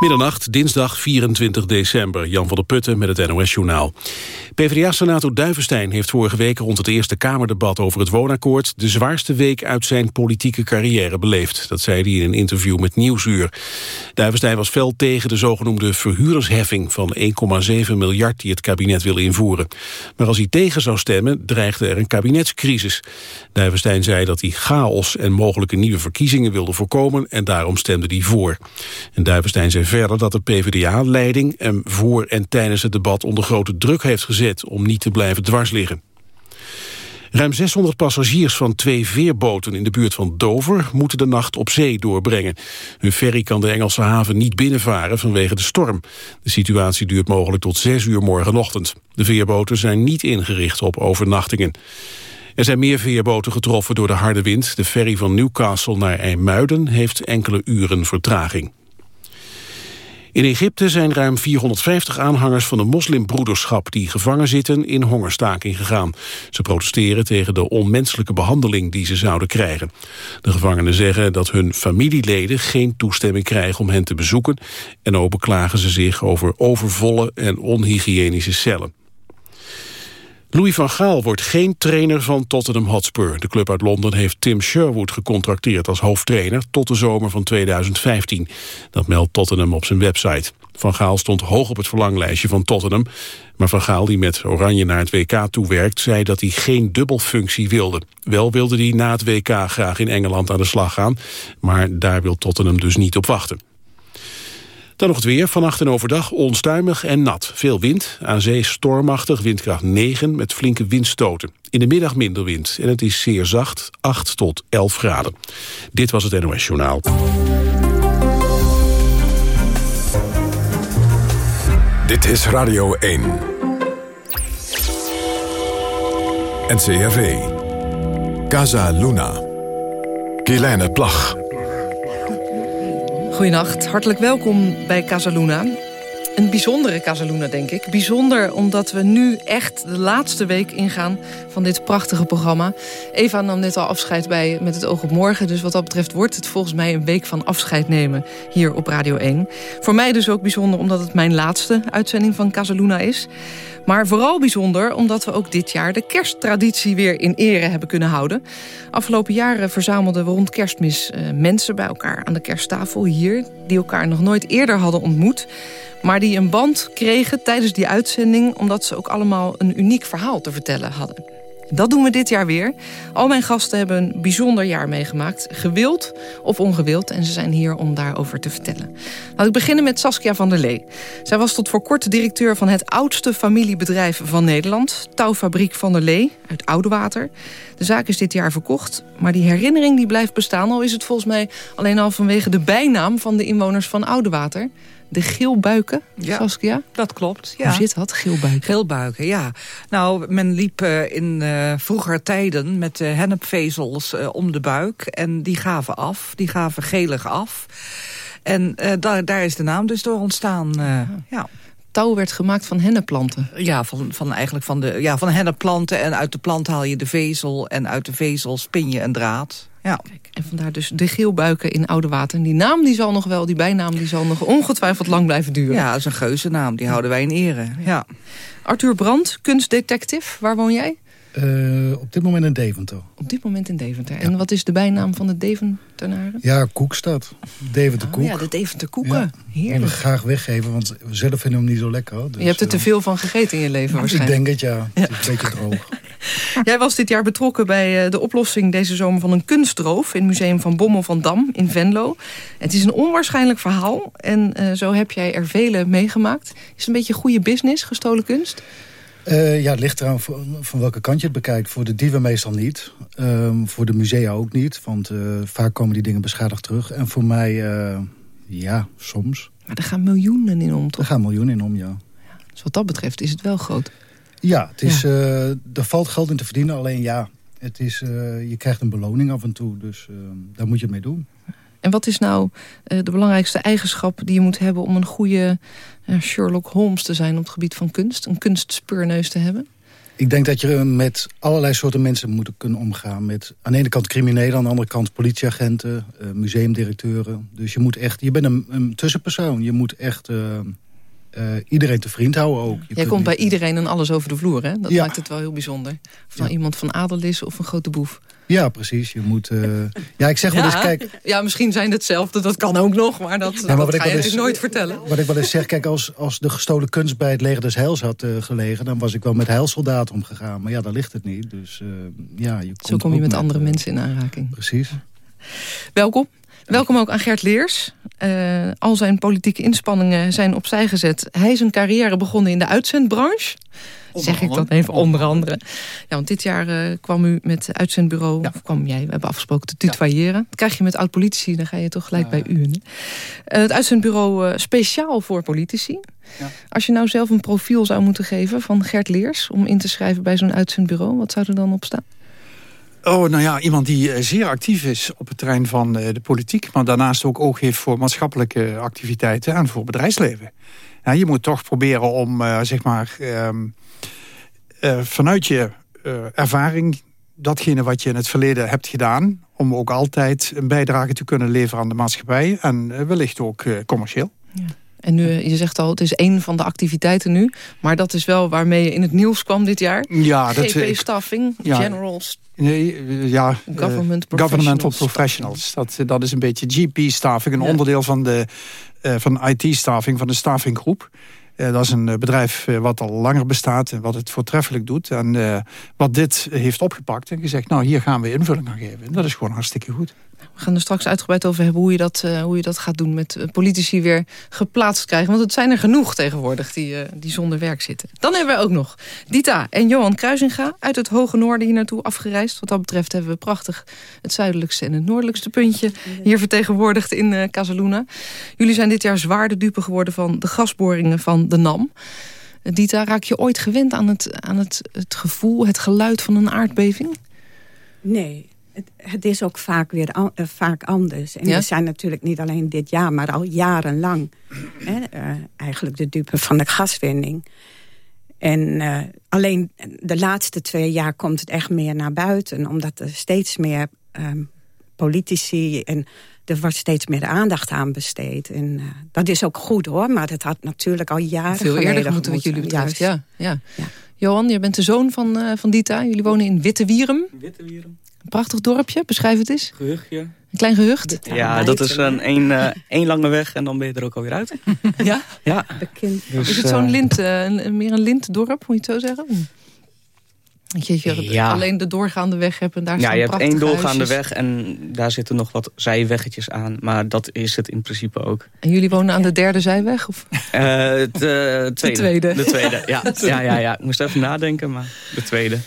Middernacht, dinsdag 24 december. Jan van der Putten met het NOS-journaal. PvdA-senator Duivenstein heeft vorige week rond het Eerste Kamerdebat over het woonakkoord de zwaarste week uit zijn politieke carrière beleefd. Dat zei hij in een interview met Nieuwsuur. Duivenstein was fel tegen de zogenoemde verhuurdersheffing van 1,7 miljard die het kabinet wil invoeren. Maar als hij tegen zou stemmen, dreigde er een kabinetscrisis. Duivenstein zei dat hij chaos en mogelijke nieuwe verkiezingen wilde voorkomen en daarom stemde hij voor. En Duivenstein zei verder dat de PvdA-leiding hem voor en tijdens het debat onder grote druk heeft gezet om niet te blijven dwars liggen. Ruim 600 passagiers van twee veerboten in de buurt van Dover moeten de nacht op zee doorbrengen. Hun ferry kan de Engelse haven niet binnenvaren vanwege de storm. De situatie duurt mogelijk tot 6 uur morgenochtend. De veerboten zijn niet ingericht op overnachtingen. Er zijn meer veerboten getroffen door de harde wind. De ferry van Newcastle naar IJmuiden heeft enkele uren vertraging. In Egypte zijn ruim 450 aanhangers van de moslimbroederschap... die gevangen zitten in hongerstaking gegaan. Ze protesteren tegen de onmenselijke behandeling die ze zouden krijgen. De gevangenen zeggen dat hun familieleden geen toestemming krijgen om hen te bezoeken... en ook beklagen ze zich over overvolle en onhygiënische cellen. Louis van Gaal wordt geen trainer van Tottenham Hotspur. De club uit Londen heeft Tim Sherwood gecontracteerd als hoofdtrainer tot de zomer van 2015. Dat meldt Tottenham op zijn website. Van Gaal stond hoog op het verlanglijstje van Tottenham. Maar Van Gaal, die met Oranje naar het WK toewerkt... zei dat hij geen dubbelfunctie wilde. Wel wilde hij na het WK graag in Engeland aan de slag gaan. Maar daar wil Tottenham dus niet op wachten. Dan nog het weer. Vannacht en overdag onstuimig en nat. Veel wind. Aan zee stormachtig, windkracht 9 met flinke windstoten. In de middag minder wind. En het is zeer zacht, 8 tot 11 graden. Dit was het NOS Journaal. Dit is Radio 1. NCRV. Casa Luna. Kielijne Plag. Goedenacht, hartelijk welkom bij Casaluna. Een bijzondere Casaluna, denk ik. Bijzonder omdat we nu echt de laatste week ingaan van dit prachtige programma. Eva nam net al afscheid bij Met het oog op morgen. Dus wat dat betreft wordt het volgens mij een week van afscheid nemen hier op Radio 1. Voor mij dus ook bijzonder omdat het mijn laatste uitzending van Casaluna is. Maar vooral bijzonder omdat we ook dit jaar de kersttraditie weer in ere hebben kunnen houden. Afgelopen jaren verzamelden we rond kerstmis uh, mensen bij elkaar aan de kersttafel hier... die elkaar nog nooit eerder hadden ontmoet... maar die een band kregen tijdens die uitzending... omdat ze ook allemaal een uniek verhaal te vertellen hadden. Dat doen we dit jaar weer. Al mijn gasten hebben een bijzonder jaar meegemaakt. Gewild of ongewild. En ze zijn hier om daarover te vertellen. Laat ik beginnen met Saskia van der Lee. Zij was tot voor kort directeur van het oudste familiebedrijf van Nederland. Touwfabriek van der Lee uit Oudewater. De zaak is dit jaar verkocht. Maar die herinnering die blijft bestaan. Al is het volgens mij alleen al vanwege de bijnaam van de inwoners van Oudewater de geelbuiken, ja, Saskia? dat klopt. Ja. Hoe zit dat, geelbuiken? Geelbuiken, ja. Nou, men liep uh, in uh, vroeger tijden met uh, hennepvezels om de buik. En die gaven af, die gaven gelig af. En daar, daar is de naam dus door ontstaan, ja. ja touw werd gemaakt van hennepplanten. Ja, van, van, eigenlijk van, de, ja, van hennepplanten. En uit de plant haal je de vezel. En uit de vezel spin je een draad. Ja. Kijk, en vandaar dus de geelbuiken in Oude Water. En die naam die zal nog wel, die bijnaam, die zal nog ongetwijfeld lang blijven duren. Ja, dat is een geuzennaam. Die houden wij in ere. Ja. Arthur Brandt, kunstdetective. Waar woon jij? Uh, op dit moment in Deventer. Op dit moment in Deventer. En wat is de bijnaam van de Deventenaren? Ja, Koekstad. Deventer oh, Koek. Ja, de Deventer Koeken. Ja. Heerlijk. Ik graag weggeven, want we zelf vinden hem niet zo lekker. Dus, je hebt er te eh, veel van gegeten in je leven waarschijnlijk. Ik denk het, ja. Het is een beetje droog. Jij was dit jaar betrokken bij eh, de oplossing deze zomer van een kunstroof... in het museum van Bommel van Dam in Venlo. Het is een onwaarschijnlijk verhaal en uh, zo heb jij er vele meegemaakt. Is het een beetje goede business, gestolen kunst? Uh, ja, het ligt eraan van welke kant je het bekijkt. Voor de dieven meestal niet. Um, voor de musea ook niet. Want uh, vaak komen die dingen beschadigd terug. En voor mij, uh, ja, soms. Maar er gaan miljoenen in om, toch? Er gaan miljoenen in om, ja. ja. Dus wat dat betreft is het wel groot. Ja, het is, ja. er valt geld in te verdienen. Alleen ja, het is, je krijgt een beloning af en toe. Dus daar moet je mee doen. En wat is nou de belangrijkste eigenschap die je moet hebben... om een goede Sherlock Holmes te zijn op het gebied van kunst? Een kunstspeurneus te hebben? Ik denk dat je met allerlei soorten mensen moet kunnen omgaan. Met aan de ene kant criminelen, aan de andere kant politieagenten, museumdirecteuren. Dus je moet echt, je bent een, een tussenpersoon. Je moet echt uh, uh, iedereen te vriend houden ook. Je Jij komt bij iedereen en alles over de vloer, hè? Dat maakt het wel heel bijzonder. Of nou iemand van adel is of een grote boef. Ja, precies. Je moet, uh... ja, ik zeg wel eens, kijk... Ja, misschien zijn het hetzelfde, dat kan ook nog, maar dat, ja, maar dat ga je eens, nooit vertellen. Wat ik wel eens zeg, kijk, als, als de gestolen kunst bij het leger des Heils had uh, gelegen... dan was ik wel met heilsoldaten omgegaan. Maar ja, daar ligt het niet. Dus, uh, ja, je komt Zo kom je met, met andere mensen in aanraking. Precies. Welkom. Welkom ook aan Gert Leers. Uh, al zijn politieke inspanningen zijn opzij gezet. Hij is een carrière begonnen in de uitzendbranche. zeg ik dan even onder andere. Ja, want dit jaar uh, kwam u met het uitzendbureau, ja. of kwam jij, we hebben afgesproken te tutoyeren. Dat krijg je met oud-politici, dan ga je toch gelijk bij u. Uh, het uitzendbureau speciaal voor politici. Ja. Als je nou zelf een profiel zou moeten geven van Gert Leers... om in te schrijven bij zo'n uitzendbureau, wat zou er dan op staan? Oh, nou ja, iemand die zeer actief is op het terrein van de politiek... maar daarnaast ook oog heeft voor maatschappelijke activiteiten en voor bedrijfsleven. Ja, je moet toch proberen om, uh, zeg maar, uh, vanuit je ervaring... datgene wat je in het verleden hebt gedaan... om ook altijd een bijdrage te kunnen leveren aan de maatschappij... en wellicht ook commercieel. Ja. En nu, je zegt al, het is één van de activiteiten nu. Maar dat is wel waarmee je in het nieuws kwam dit jaar. Ja, dat, GP-staffing, ja, General Nee, ja, government uh, governmental professionals. Dat, dat is een beetje GP-staffing, een ja. onderdeel van de uh, van IT-staffing, van de staffinggroep. Uh, dat is een bedrijf wat al langer bestaat en wat het voortreffelijk doet. En wat dit heeft opgepakt en gezegd, nou hier gaan we invulling aan geven. En dat is gewoon hartstikke goed. We gaan er straks uitgebreid over hebben hoe je dat, uh, hoe je dat gaat doen... met politici weer geplaatst krijgen. Want het zijn er genoeg tegenwoordig die, uh, die zonder werk zitten. Dan hebben we ook nog Dita en Johan Kruisinga... uit het Hoge Noorden hier naartoe afgereisd. Wat dat betreft hebben we prachtig het zuidelijkste en het noordelijkste puntje... hier vertegenwoordigd in uh, Casaluna. Jullie zijn dit jaar zwaar de dupe geworden van de gasboringen van de NAM. Dita, raak je ooit gewend aan het, aan het, het gevoel, het geluid van een aardbeving? Nee, het, het, is ook vaak weer an, uh, vaak anders. En ja? we zijn natuurlijk niet alleen dit jaar, maar al jarenlang... hè, uh, eigenlijk de dupe van de gaswinning. En uh, alleen de laatste twee jaar komt het echt meer naar buiten. Omdat er steeds meer um, politici... en er wordt steeds meer aandacht aan besteed. En dat is ook goed hoor, maar dat had natuurlijk al jaren Veel geleden eerder moeten wat jullie betreft, ja, ja. ja. Johan, je bent de zoon van, van Dita. Jullie wonen in Wittewierum. Wittewierum. Een prachtig dorpje, beschrijf het eens. Gehuchtje. Een klein gehucht? Ja, dat is een één, uh, één lange weg en dan ben je er ook alweer uit. ja? Ja. Dus, is het zo'n lint, uh, een, meer een lintdorp, moet je het zo zeggen? Dat je, je ja. alleen de doorgaande weg hebt en daar Ja, je hebt één doorgaande huisjes. weg en daar zitten nog wat zijweggetjes aan. Maar dat is het in principe ook. En jullie wonen aan de derde zijweg? Of? Uh, de, tweede. de tweede. De tweede, ja. ja, ja, ja. Ik moest even nadenken, maar de tweede.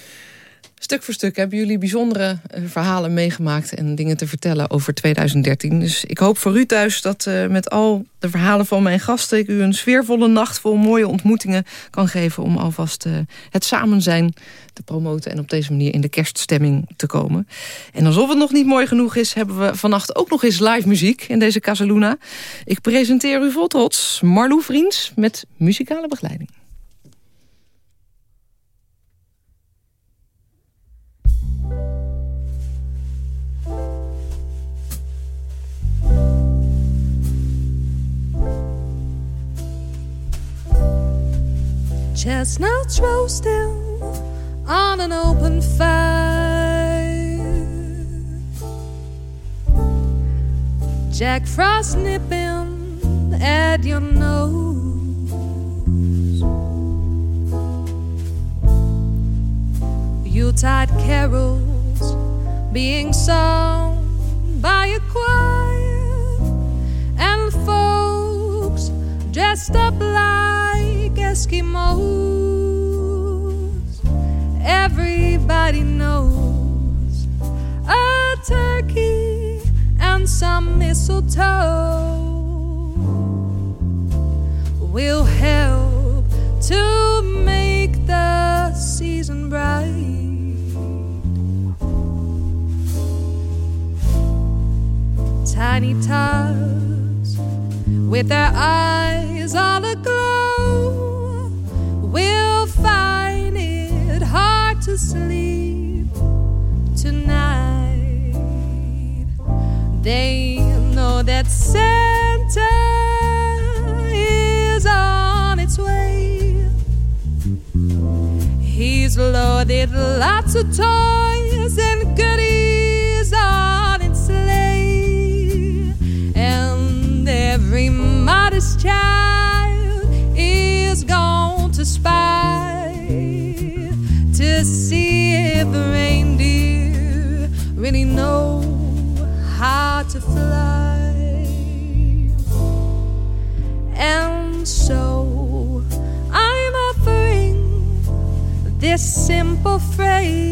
Stuk voor stuk hebben jullie bijzondere uh, verhalen meegemaakt... en dingen te vertellen over 2013. Dus ik hoop voor u thuis dat uh, met al de verhalen van mijn gasten... ik u een sfeervolle nacht vol mooie ontmoetingen kan geven... om alvast uh, het samen zijn te promoten... en op deze manier in de kerststemming te komen. En alsof het nog niet mooi genoeg is... hebben we vannacht ook nog eens live muziek in deze Casaluna. Ik presenteer u vol trots Marlou Vriends met muzikale begeleiding. Chestnuts roasting on an open fire. Jack Frost nipping at your nose. Yuletide carols being sung by a choir and folks dressed up like Eskimos. Everybody knows a turkey and some mistletoe will help Tiny tots with their eyes all aglow will find it hard to sleep tonight. They know that Santa is on its way. He's loaded lots of toys child is gone to spy to see if the reindeer really know how to fly. And so I'm offering this simple phrase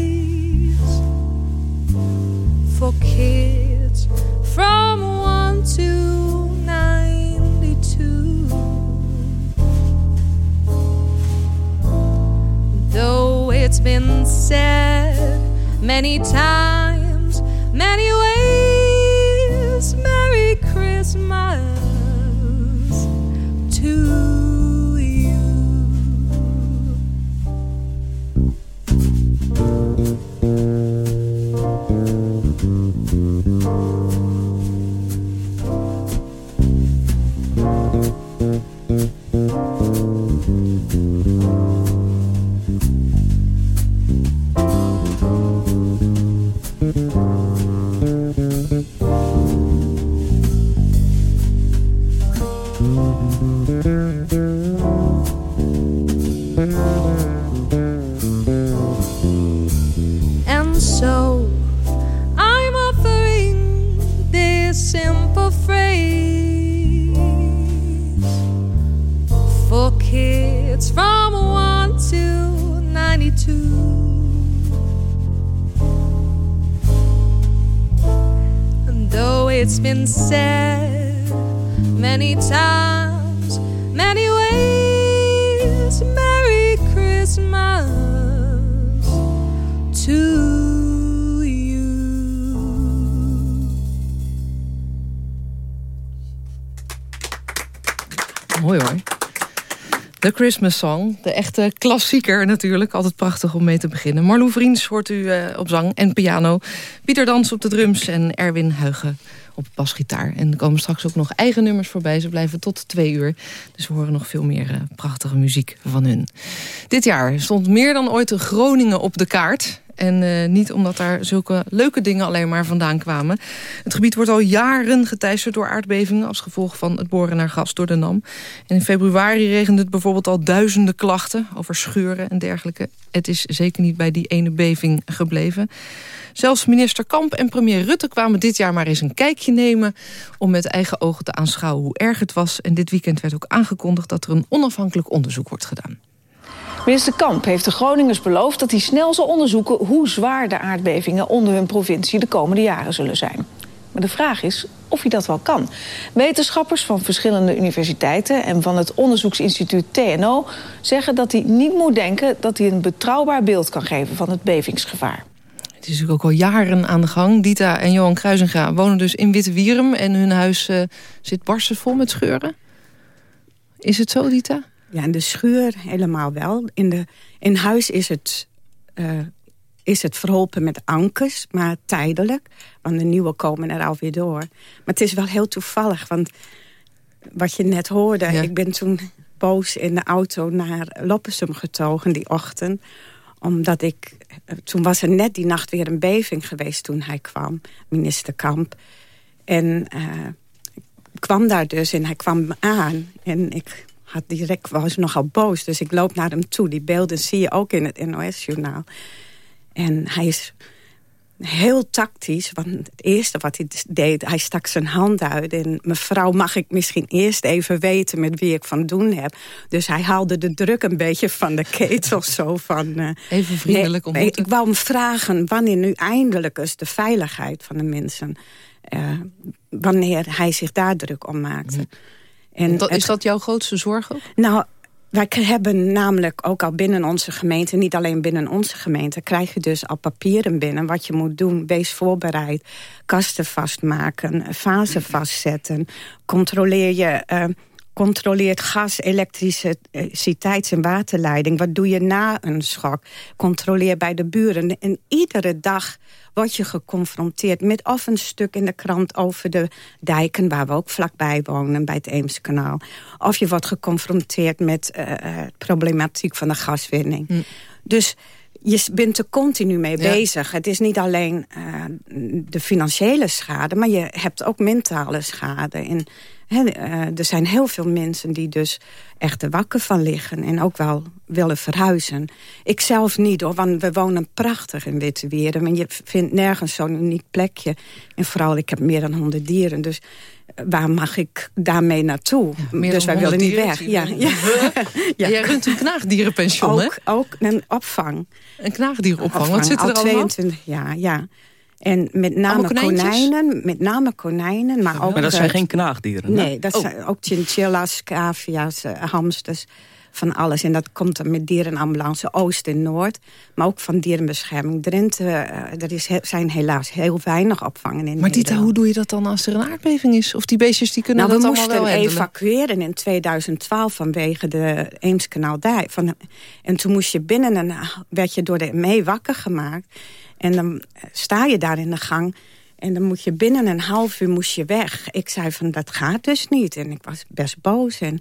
said many times, Christmas Song, de echte klassieker natuurlijk. Altijd prachtig om mee te beginnen. Marlou Vriends hoort u eh, op zang en piano. Pieter Dans op de drums en Erwin Huigen op basgitaar. En er komen straks ook nog eigen nummers voorbij. Ze blijven tot twee uur. Dus we horen nog veel meer eh, prachtige muziek van hun. Dit jaar stond meer dan ooit Groningen op de kaart. En eh, niet omdat daar zulke leuke dingen alleen maar vandaan kwamen. Het gebied wordt al jaren geteisterd door aardbevingen... als gevolg van het boren naar gas door de NAM. En in februari regende het bijvoorbeeld al duizenden klachten... over scheuren en dergelijke. Het is zeker niet bij die ene beving gebleven. Zelfs minister Kamp en premier Rutte kwamen dit jaar maar eens een kijkje nemen... om met eigen ogen te aanschouwen hoe erg het was. En dit weekend werd ook aangekondigd dat er een onafhankelijk onderzoek wordt gedaan. Minister Kamp heeft de Groningers beloofd dat hij snel zal onderzoeken hoe zwaar de aardbevingen onder hun provincie de komende jaren zullen zijn. Maar de vraag is of hij dat wel kan. Wetenschappers van verschillende universiteiten en van het onderzoeksinstituut TNO zeggen dat hij niet moet denken dat hij een betrouwbaar beeld kan geven van het bevingsgevaar. Het is natuurlijk ook al jaren aan de gang. Dita en Johan Kruisinga wonen dus in Witte Wierum... en hun huis uh, zit barstensvol met scheuren. Is het zo, Dita? Ja, in de schuur helemaal wel. In, de, in huis is het, uh, is het verholpen met ankers, maar tijdelijk. Want de nieuwe komen er alweer door. Maar het is wel heel toevallig, want wat je net hoorde... Ja. ik ben toen boos in de auto naar Loppersum getogen die ochtend omdat ik... Toen was er net die nacht weer een beving geweest toen hij kwam, minister Kamp. En uh, ik kwam daar dus en hij kwam aan. En ik had direct, was nogal boos, dus ik loop naar hem toe. Die beelden zie je ook in het NOS-journaal. En hij is heel tactisch, want het eerste wat hij deed... hij stak zijn hand uit en mevrouw, mag ik misschien eerst even weten... met wie ik van doen heb. Dus hij haalde de druk een beetje van de ketel zo van... Uh, even vriendelijk nee, Ik wou hem vragen wanneer nu eindelijk eens de veiligheid van de mensen... Uh, wanneer hij zich daar druk om maakte. Mm. En is dat jouw grootste zorg ook? Nou, wij hebben namelijk ook al binnen onze gemeente... niet alleen binnen onze gemeente... krijg je dus al papieren binnen wat je moet doen. Wees voorbereid. Kasten vastmaken, fasen vastzetten. Controleer je... Uh, controleert gas, elektriciteits- en waterleiding. Wat doe je na een schok? Controleer bij de buren. En iedere dag word je geconfronteerd met of een stuk in de krant over de dijken... waar we ook vlakbij wonen, bij het Eemskanaal. Of je wordt geconfronteerd met uh, problematiek van de gaswinning. Hm. Dus je bent er continu mee bezig. Het is niet alleen uh, de financiële schade... maar je hebt ook mentale schade. En uh, er zijn heel veel mensen die dus echt er wakker van liggen... en ook wel willen verhuizen. Ik zelf niet, hoor, want we wonen prachtig in Wittewieren. Maar je vindt nergens zo'n uniek plekje. En vooral, ik heb meer dan honderd dieren. Dus waar mag ik daarmee naartoe? dus wij willen niet weg. Ja, ja. ja. Jij runt een knaagdierenpension, ook, hè? Ook een opvang. Een knaagdierenopvang, wat zit er al 22 jaar, ja. En met name konijnen, met name konijnen, maar ook... Maar dat zijn geen knaagdieren, Nee, dat oh. zijn ook chinchillas, cavia's, uh, hamsters van alles. En dat komt dan met dierenambulance Oost en Noord. Maar ook van dierenbescherming Drenthe. Uh, er is zijn helaas heel weinig opvangen in Maar Dita, hoe doe je dat dan als er een aardbeving is? Of die beestjes die kunnen nou, dat allemaal wel We moesten evacueren in 2012 vanwege de Eemskanaaldijk. Van, en toen moest je binnen en werd je door de mee wakker gemaakt. En dan sta je daar in de gang... En dan moet je binnen een half uur moest je weg. Ik zei van, dat gaat dus niet. En ik was best boos. En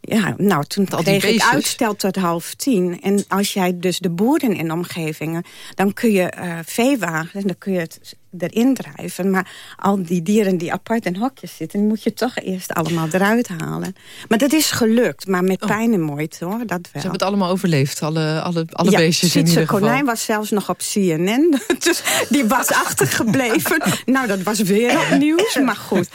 ja, nou, toen kreeg ik uitstel tot half tien. En als jij dus de boeren in omgevingen... dan kun je uh, veewagens, dan kun je het erin drijven. Maar al die dieren die apart in hokjes zitten... die moet je toch eerst allemaal eruit halen. Maar dat is gelukt, maar met oh. pijn en moeite, hoor. Dat wel. Ze hebben het allemaal overleefd, alle, alle, alle ja, beestjes in ieder geval. konijn was zelfs nog op CNN. dus die was achtergebleven. nou, dat was weer nieuws, maar goed.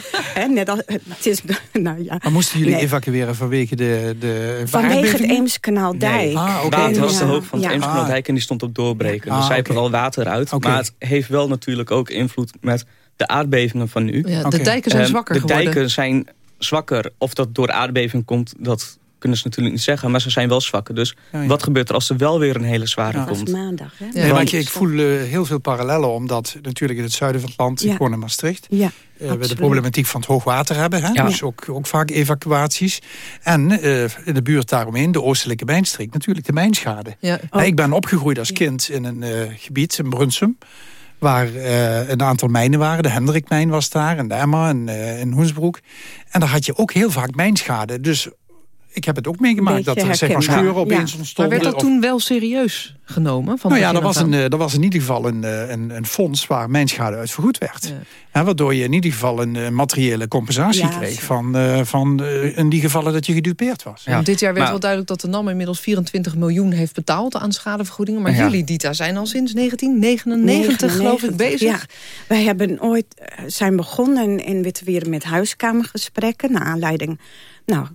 net als, het is, nou, ja. Maar moesten jullie evacueren vanwege de, de Vanwege het Eemskanaaldijk. Nee. Ah, okay. Water was de hoofd van het ja. Eemskanaaldijk en die stond op doorbreken. Ah, dus zij okay. er al water uit. Maar het heeft wel natuurlijk ook invloed met de aardbevingen van nu. Ja, de dijken zijn ehm, zwakker De geworden. dijken zijn zwakker. Of dat door aardbeving komt, dat kunnen ze natuurlijk niet zeggen. Maar ze zijn wel zwakker. Dus wat gebeurt er als er wel weer een hele zware ja, komt? maandag, hè? Nee, want ik voel uh, heel veel parallellen. Omdat natuurlijk in het zuiden van het land, ik woon in Maastricht... Ja. Uh, we de problematiek van het hoogwater hebben. Hè? Dus ook, ook vaak evacuaties. En uh, in de buurt daaromheen, de oostelijke mijnstreek... natuurlijk de mijnschade. Ja. Oh. Ik ben opgegroeid als kind in een gebied, in Brunsum waar uh, een aantal mijnen waren. De Hendrikmijn was daar, en de Emma en uh, in Hoensbroek. En daar had je ook heel vaak mijnschade. Dus ik heb het ook meegemaakt dat er zeg maar, scheuren opeens ja. ontstonden. Maar werd dat toen wel serieus genomen? Van nou ja, er was, een, er was in ieder geval een, een, een fonds waar mijnschade uit vergoed werd. Ja. Ja, waardoor je in ieder geval een uh, materiële compensatie ja, kreeg... van, uh, van uh, in die gevallen dat je gedupeerd was. Ja. Dit jaar werd maar, wel duidelijk dat de NAM inmiddels 24 miljoen heeft betaald... aan schadevergoedingen. Maar jullie, Dita, zijn al sinds 1999 geloof ik bezig. Ja, wij hebben ooit zijn begonnen in Wittewieren met huiskamergesprekken... naar aanleiding... Nou,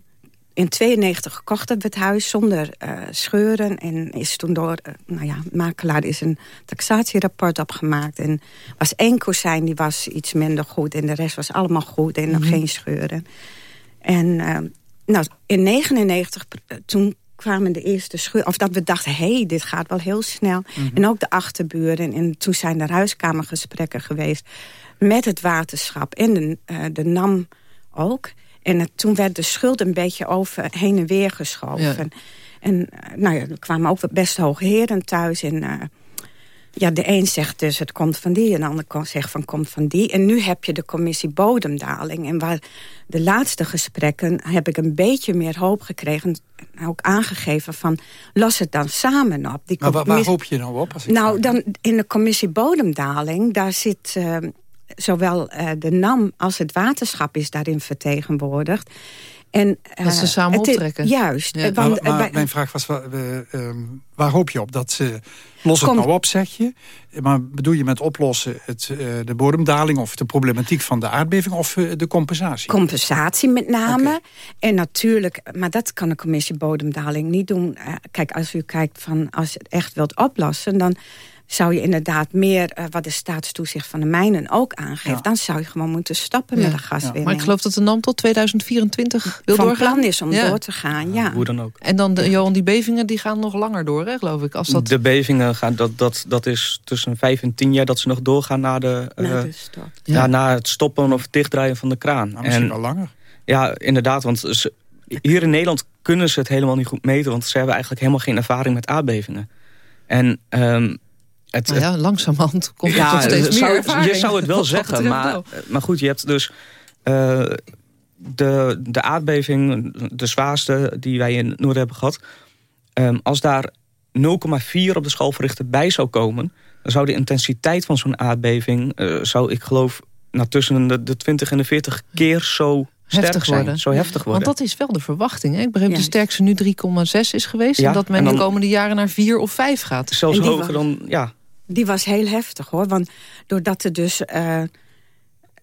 in 92 gekocht hebben we het huis zonder uh, scheuren. En is toen door, uh, nou ja, makelaar is een taxatierapport opgemaakt. En was één kozijn die was iets minder goed. En de rest was allemaal goed en nog mhm. geen scheuren. En uh, nou, in 99, toen kwamen de eerste scheuren. Of dat we dachten, hé, hey, dit gaat wel heel snel. Mhm. En ook de achterburen. En toen zijn er huiskamergesprekken geweest met het waterschap en de, de NAM ook... En toen werd de schuld een beetje over heen en weer geschoven. En uh, nou ja, er kwamen ook best hoge heren thuis. En uh, ja, de een zegt dus het komt van die, en de ander zegt van komt van die. En nu heb je de commissie bodemdaling. En waar de laatste gesprekken heb ik een beetje meer hoop gekregen. Ook aangegeven van, los het dan samen op. Die maar waar, waar, hoop je nou op? Als ik nou, dan in de commissie bodemdaling, daar zit... Uh, zowel uh, de NAM als het waterschap is daarin vertegenwoordigd. En, uh, dat ze samen optrekken. Juist. Ja. Want, maar, maar mijn vraag was, waar, uh, waar hoop je op? Dat ze los het nou op, zeg je? Maar bedoel je met oplossen het, de bodemdaling... of de problematiek van de aardbeving of de compensatie? Compensatie met name. Okay. En natuurlijk, maar dat kan de commissie bodemdaling niet doen. kijk, als u kijkt van als je het echt wilt oplossen... dan zou je inderdaad meer, uh, wat de staatstoezicht van de mijnen ook aangeeft... Ja. dan zou je gewoon moeten stappen ja. met de gaswinning. Maar ik geloof dat de NAM tot 2024 wil van doorgaan. plan is om door te gaan, ja. Hoe dan ook. En dan, de, Johan, die bevingen die gaan nog langer door, hè, geloof ik. Als dat... De bevingen, gaan, dat, dat, dat is tussen vijf en tien jaar dat ze nog doorgaan... na, de, uh, na, de stop. ja. na het stoppen of dichtdraaien van de kraan. Nou, misschien en, wel langer. Ja, inderdaad, want... Ze, hier in Nederland kunnen ze het helemaal niet goed meten... want ze hebben eigenlijk helemaal geen ervaring met aardbevingen. En um, het, nou ja, langzamerhand komt ja, er steeds zou, meer ervaring. Je zou het wel zeggen, maar, maar goed, je hebt dus... Uh, de, de aardbeving, de zwaarste die wij in Noord hebben gehad... Um, als daar 0,4 op de schalverrichter bij zou komen... dan zou de intensiteit van zo'n aardbeving... Uh, zou ik geloof nou, tussen de, de 20 en de 40 keer zo heftig zijn, worden. Zo heftig worden. Want dat is wel de verwachting. Hè? Ik begreep ja. de sterkste nu 3,6 is geweest... en dat men de komende jaren naar 4 of 5 gaat. Zelfs hoger dan... Ja. Die was heel heftig hoor. Want doordat er dus... Uh,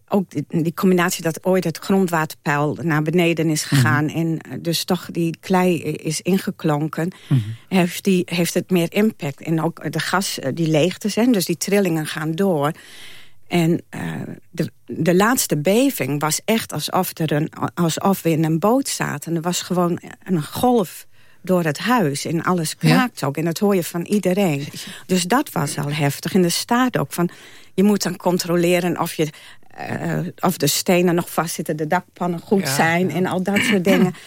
ook die, die, combinatie dat ooit het grondwaterpeil naar beneden is gegaan... Mhm. en eh, dus toch die klei is ingeklonken... Mm heeft, die, heeft het meer impact. En ook de gas, eh, die leegte zijn, dus die trillingen gaan door... En uh, de, de laatste beving was echt alsof, er een, alsof we in een boot zaten. Er was gewoon een golf door het huis. En alles kraakt ook. En dat hoor je van iedereen. Dus dat was al heftig. En er staat ook van... je moet dan controleren of, je, uh, of de stenen nog vastzitten... de dakpannen goed zijn en al dat soort dingen.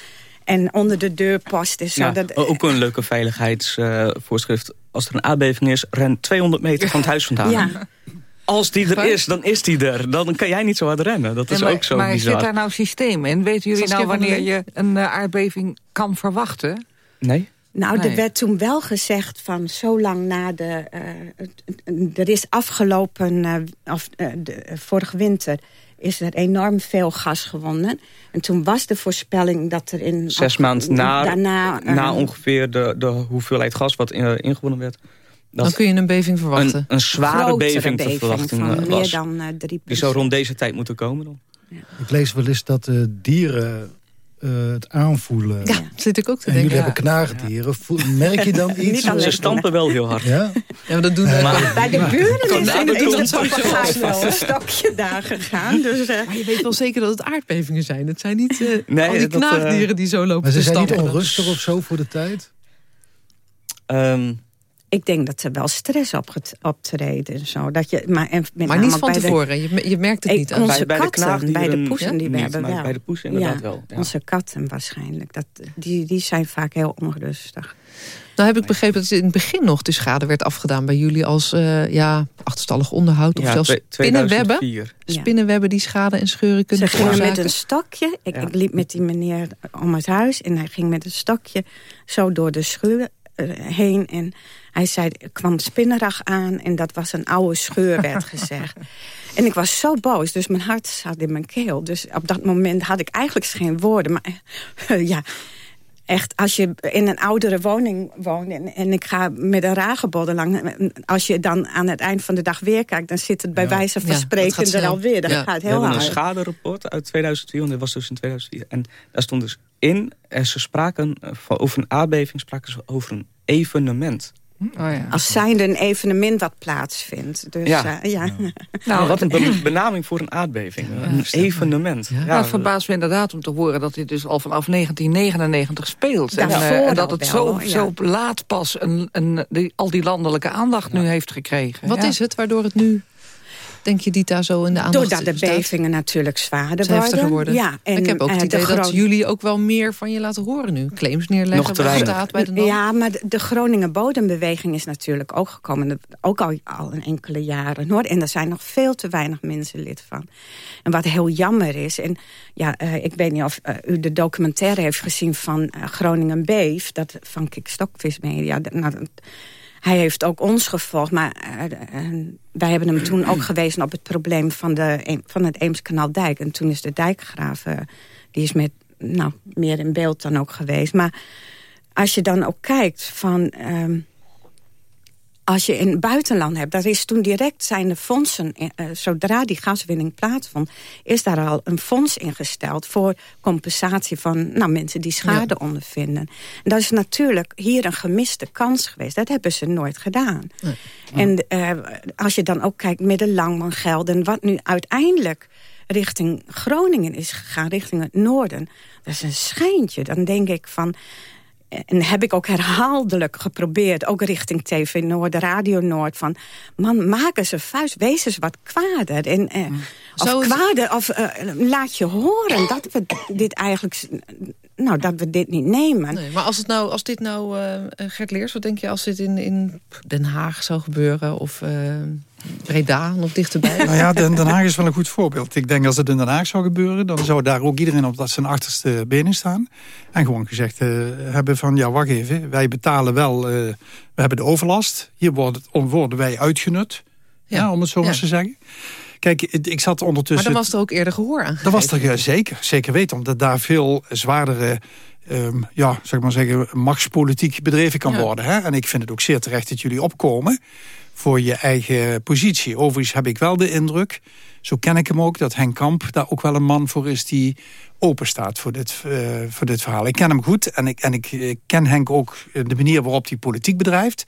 En onder de deurpost is zo. Ja, dat, ook een leuke veiligheidsvoorschrift. Als er een aardbeving is, ren 200 meter van het huis vandaan. Ja. Als die er is, dan is die er. Dan kan jij niet zo hard rennen. Dat is ook zo maar bizar. Maar zit daar nou systeem in? Weten jullie nou wanneer je een uh, aardbeving kan verwachten? Nee. Nou, er werd toen wel gezegd van zo lang na de... Uh, er is afgelopen, uh, of de, vorige winter is er enorm veel gas gewonnen. En toen was de voorspelling dat er in... Zes maanden na, daarna, na ongeveer de, de hoeveelheid gas wat in, ingewonnen werd dan kun je een beving verwachten. Een, een zware beving, te verwachten van eh, meer dan uh, drie Die zou rond deze tijd moeten komen dan. Ja. Ik lees wel eens dat uh, dieren uh, het aanvoelen. Ja, zit ik ook te en denken. jullie hebben knaagdieren. Merk je dan iets? Ze stampen wel heel hard. Ja, ja maar dat doen we maar, Bij de buren is, in, het wel een stokje daar gegaan. Dus, uh, maar je weet wel zeker dat het aardbevingen zijn. Het zijn niet uh, nee, al die knaagdieren die zo lopen maar te stampen. Maar ze zijn niet onrustig of zo voor de tijd? Um, ik denk dat er wel stress op optreden. Zo. Dat je, maar en met maar niet van tevoren, de, je, je merkt het niet. Aan. Onze bij, katten, bij de poesen die we hebben wel. Bij de poesen inderdaad wel. Ja. Onze katten waarschijnlijk. Dat, die, die zijn vaak heel onrustig. Nou heb ik begrepen dat in het begin nog de schade werd afgedaan bij jullie als uh, ja, achterstallig onderhoud. Of ja, zelfs spinnenwebben. Spinnenwebben die schade en scheuren kunnen Ze gingen met een stokje. Ik, ik, liep met die meneer om het huis. En hij ging met een stokje zo door de schuur uh, heen. En hij zei, er kwam spinnerag aan en dat was een oude scheur, werd gezegd. En ik was zo boos, dus mijn hart zat in mijn keel. Dus op dat moment had ik eigenlijk geen woorden. Maar ja, echt, als je in een oudere woning woont... en, en ik ga met een ragebodden lang... als je dan aan het eind van de dag weer kijkt... dan zit het bij wijze van spreken er alweer. Dat gaat heel hard. We hebben een schaderapport uit 2004, want dit was dus in 2004. En daar stond dus in, ze spraken eh, over een aardbeving... spraken ze over een evenement. Oh ja. Als zijnde een evenement wat plaatsvindt. Dus, ja. Uh, ja. Nou, wat een benaming voor een aardbeving. een evenement. Ja. Ja. het verbaast me inderdaad om te horen dat dit dus al vanaf 1999 speelt. En, uh, en, dat het zo, zo laat pas een, een, die, al die landelijke aandacht nu heeft gekregen. Wat is het waardoor het nu denk je, die daar zo in de aandacht Doordat de bevingen natuurlijk zwaarder worden. worden. Ja, en, ik heb ook het idee dat jullie ook wel meer van je laten horen nu. Claims neerleggen Nog te staat bij de NAM. Ja, maar de, Groningen bodembeweging is natuurlijk ook gekomen. Ook al, al een enkele jaren. Hoor. En er zijn nog veel te weinig mensen lid van. En wat heel jammer is. En ja, uh, ik weet niet of uh, u de documentaire heeft gezien van uh, Groningen Beef. Dat van Kik Stokvis Media. Nou, hij heeft ook ons gevolgd, maar uh, wij hebben hem toen ook gewezen op het probleem van, de, van het Eemskanaldijk. En toen is de dijkgraven, die is met, nou, meer in beeld dan ook geweest. Maar als je dan ook kijkt van... Uh, als je in het buitenland hebt, daar is toen direct zijn de fondsen... Uh, zodra die gaswinning plaatsvond, is daar al een fonds ingesteld... voor compensatie van nou, mensen die schade ja. ondervinden. En dat is natuurlijk hier een gemiste kans geweest. Dat hebben ze nooit gedaan. Nee. En uh, als je dan ook kijkt middellang gelden... wat nu uiteindelijk richting Groningen is gegaan, richting het noorden... dat is een schijntje. Dan denk ik van en heb ik ook herhaaldelijk geprobeerd, ook richting TV Noord, Radio Noord, van man, maak eens een vuist, wees eens wat kwader. En, eh, of kwader, of uh, laat je horen dat we dit eigenlijk nou, dat we dit niet nemen. Nee, maar als, het nou, als dit nou, uh, Gert Leers, wat denk je als dit in, in Den Haag zou gebeuren? Of uh, Breda, nog dichterbij? Nou ja, Den, Den, Haag is wel een goed voorbeeld. Ik denk als het in Den Haag zou gebeuren... dan zou daar ook iedereen op dat zijn achterste benen staan. En gewoon gezegd uh, hebben van, ja, wacht even. Wij betalen wel, we hebben de overlast. Hier worden, worden wij uitgenut, ja. ja om het zo maar te zeggen. Kijk, ik zat ondertussen... Maar dan was er ook eerder gehoor aan Dat was er zeker, zeker weten. Omdat daar veel zwaardere um, ja, zeg maar zeggen, machtspolitiek bedreven kan worden. Hè? En ik vind het ook zeer terecht dat jullie opkomen voor je eigen positie. Overigens heb ik wel de indruk, zo ken ik hem ook... dat Henk Kamp daar ook wel een man voor is die open staat voor dit, uh, voor dit verhaal. Ik ken hem goed en, ik, en ik, ik ken Henk ook de manier waarop hij politiek bedrijft.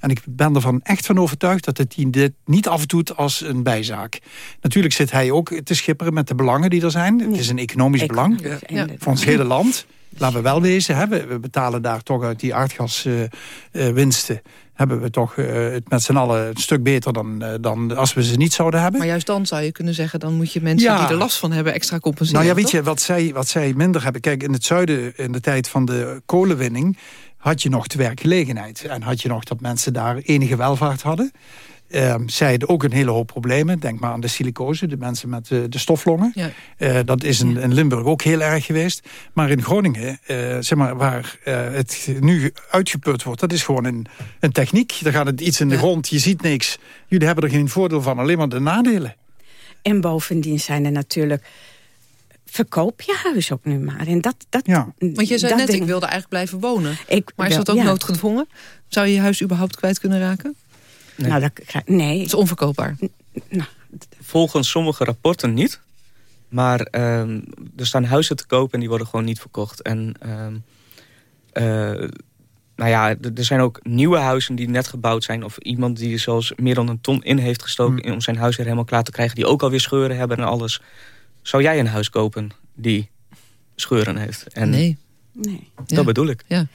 En ik ben ervan echt van overtuigd dat het hij dit niet afdoet als een bijzaak. Natuurlijk zit hij ook te schipperen met de belangen die er zijn. Het is een economisch belang ja. voor ons hele land. Laten we wel wezen, hè, we betalen daar toch uit die aardgaswinsten... Hebben we toch uh, het met z'n allen een stuk beter dan, uh, dan als we ze niet zouden hebben. Maar juist dan zou je kunnen zeggen... dan moet je mensen ja. die er last van hebben extra compenseren. Nou ja, weet je, wat zij, wat zij minder hebben... Kijk, in het zuiden, in de tijd van de kolenwinning... had je nog de werkgelegenheid. En had je nog dat mensen daar enige welvaart hadden. Uh, zij hadden ook een hele hoop problemen. Denk maar aan de silicose, de mensen met uh, de stoflongen. Ja. Uh, dat is in, in, Limburg ook heel erg geweest. Maar in Groningen, uh, zeg maar, waar het nu uitgeput wordt... dat is gewoon een, een techniek. Daar gaat het iets in de ja. grond, je ziet niks. Jullie hebben er geen voordeel van, alleen maar de nadelen. En bovendien zijn er natuurlijk verkoop je huis ook nu maar. En dat, dat, ja. Want je zei net, ding... ik wilde eigenlijk blijven wonen. Ik, maar is dat ook ja. noodgedwongen? Zou je je huis überhaupt kwijt kunnen raken? Nee. Nou, dat, nee. Het is onverkoopbaar. Nou. Volgens sommige rapporten niet. Maar um, er staan huizen te koop en die worden gewoon niet verkocht. En um, uh, nou ja, er zijn ook nieuwe huizen die net gebouwd zijn. Of iemand die er zelfs meer dan een ton in heeft gestoken... Hmm. om zijn huis weer helemaal klaar te krijgen. Die ook alweer scheuren hebben en alles. Zou jij een huis kopen die scheuren heeft? En nee. Nee. Dat ja. bedoel ik. Ja.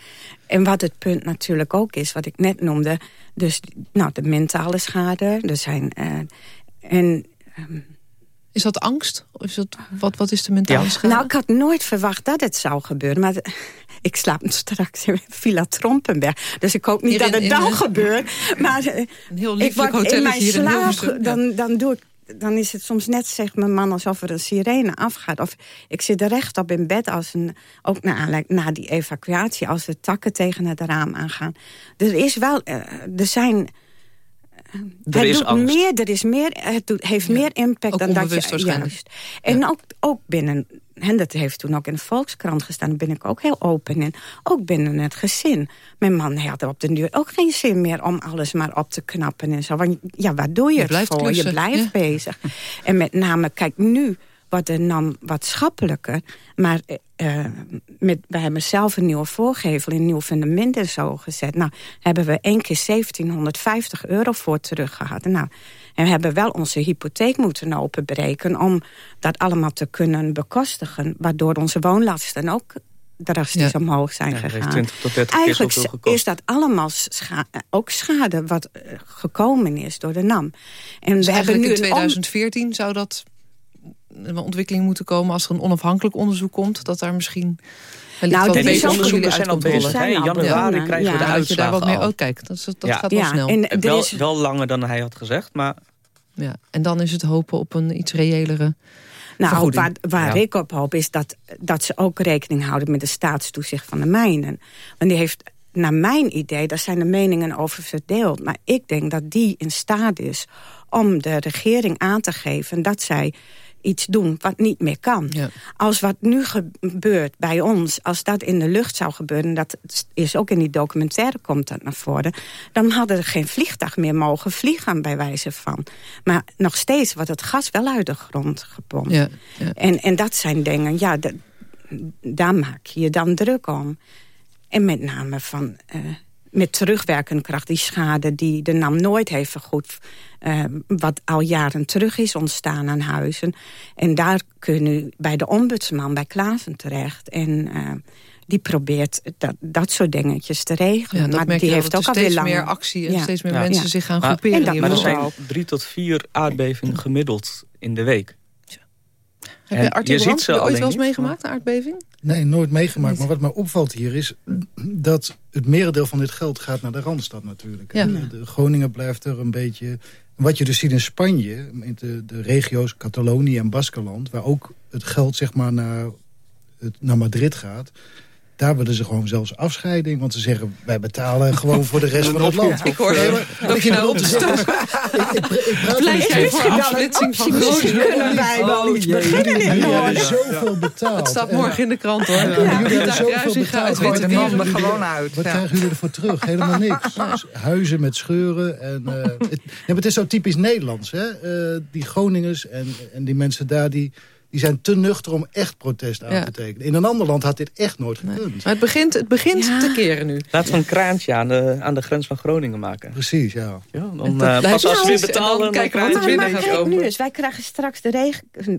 En wat het punt natuurlijk ook is, wat ik net noemde... dus nou, de mentale schade, er zijn... Uh, en, um, is dat angst? Of is dat, wat, wat is de mentale ja. schade? Nou, ik had nooit verwacht dat het zou gebeuren. Maar ik slaap straks in Villa Trompenberg. Dus ik hoop niet dat in, het dan in, gebeurt. Maar een heel ik word in mijn slaap, in dan, dan doe ik dan is het soms net, zegt mijn man, alsof er een sirene afgaat. Of ik zit er rechtop in bed, als een, ook na, na die evacuatie... als de takken tegen het raam aangaan. Er is wel, uh, er zijn... Er het is doet angst. meer, er is meer, het doet, heeft ja. meer impact ook dan dat je... Juist. En ja. ook, ook binnen en dat heeft toen ook in de Volkskrant gestaan. Daar ben ik ook heel open in. Ook binnen het gezin. Mijn man had op de duur ook geen zin meer om alles maar op te knappen en zo. Want ja, waar doe je, je het voor? Klussen. Je blijft ja. bezig. En met name, kijk, nu wordt de NAM wat schappelijker. Maar uh, met, wij hebben zelf een nieuwe voorgevel, een nieuw fundament en zo gezet. Nou, hebben we één keer 1750 euro voor terug gehad. Nou, en we hebben wel onze hypotheek moeten openbreken... om dat allemaal te kunnen bekostigen. Waardoor onze woonlasten ook drastisch ja. omhoog zijn ja, gegaan. 20 tot 30 Eigenlijk is, dat allemaal scha ook schade wat uh, gekomen is door de NAM. En dus we hebben nu in 2014 zou dat een ontwikkeling moeten komen... als er een onafhankelijk onderzoek komt, dat daar misschien... Nou, die deze onderzoeken zijn al bezig. In januari ja. krijgen we de ja, uitslagen je daar wat mee kijkt. Dat, dat Ja. gaat wel Ja, snel. en er Wel, is- wel langer dan hij had gezegd, maar Ja. En dan is het hopen op een iets reëlere Nou, waar, waar Ja. ik op hoop is dat, dat ze ook rekening houden met de staatstoezicht van de mijnen. Want die heeft, naar mijn idee, daar zijn de meningen over verdeeld. Maar ik denk dat die in staat is om de regering aan te geven dat zij iets doen wat niet meer kan. Ja. Als wat nu gebeurt bij ons, als dat in de lucht zou gebeuren... dat is ook in die documentaire komt dat naar voren... dan hadden er geen vliegtuig meer mogen vliegen bij wijze van. Maar nog steeds wordt het gas wel uit de grond gepompt. Ja, ja. En, en dat zijn dingen, ja, daar maak je je dan druk om. En met name van... Uh, met terugwerkende kracht, die schade die de NAM nooit heeft vergoed... Uh, wat al jaren terug is ontstaan aan huizen. En daar kun je bij de ombudsman, bij Klaven terecht. En uh, die probeert dat, dat soort dingetjes te regelen. Ja, maar merk die je heeft ook er alweer steeds lang... meer actie en Ja. steeds meer Ja. mensen Ja. zich gaan Maar- groeperen. en dat. Maar er zijn drie tot vier aardbevingen gemiddeld in de week. Heb je en Arthur je Brand ziet ze ooit alleen wel eens meegemaakt, een aardbeving? Nee, nooit meegemaakt. Maar wat mij opvalt hier is dat het merendeel van dit geld gaat naar de Randstad natuurlijk. Ja. De, Groningen blijft er een beetje... Wat je dus ziet in Spanje, in de, de regio's Catalonië en Baskeland... waar ook het geld zeg maar naar, het, naar Madrid gaat daar willen ze gewoon zelfs afscheiding. Want ze zeggen, wij betalen gewoon voor de rest van het land. Ik hoor dat je nou op de stoel. Pleit jij voor afsplitsing van Groningen? kunnen wij wel oh, iets beginnen in Jullie zoveel betaald. Het staat morgen in de krant hoor. Jullie hebben zoveel betaald. Het de gewoon uit. Wat krijgen jullie ervoor terug? Helemaal niks. Huizen met scheuren. En, uh, het, is zo typisch Nederlands. Hè? Uh, die Groningers en, en die mensen daar... die die zijn te nuchter om echt protest aan te tekenen. In een ander land had dit echt nooit gekund. Maar het begint, het begint te keren nu. Laten we een kraantje aan de, aan de grens van Groningen maken. Precies, ja. ja dan, uh, pas als we weer betalen, kijk wat binnen gaat komen. nu eens, wij krijgen straks de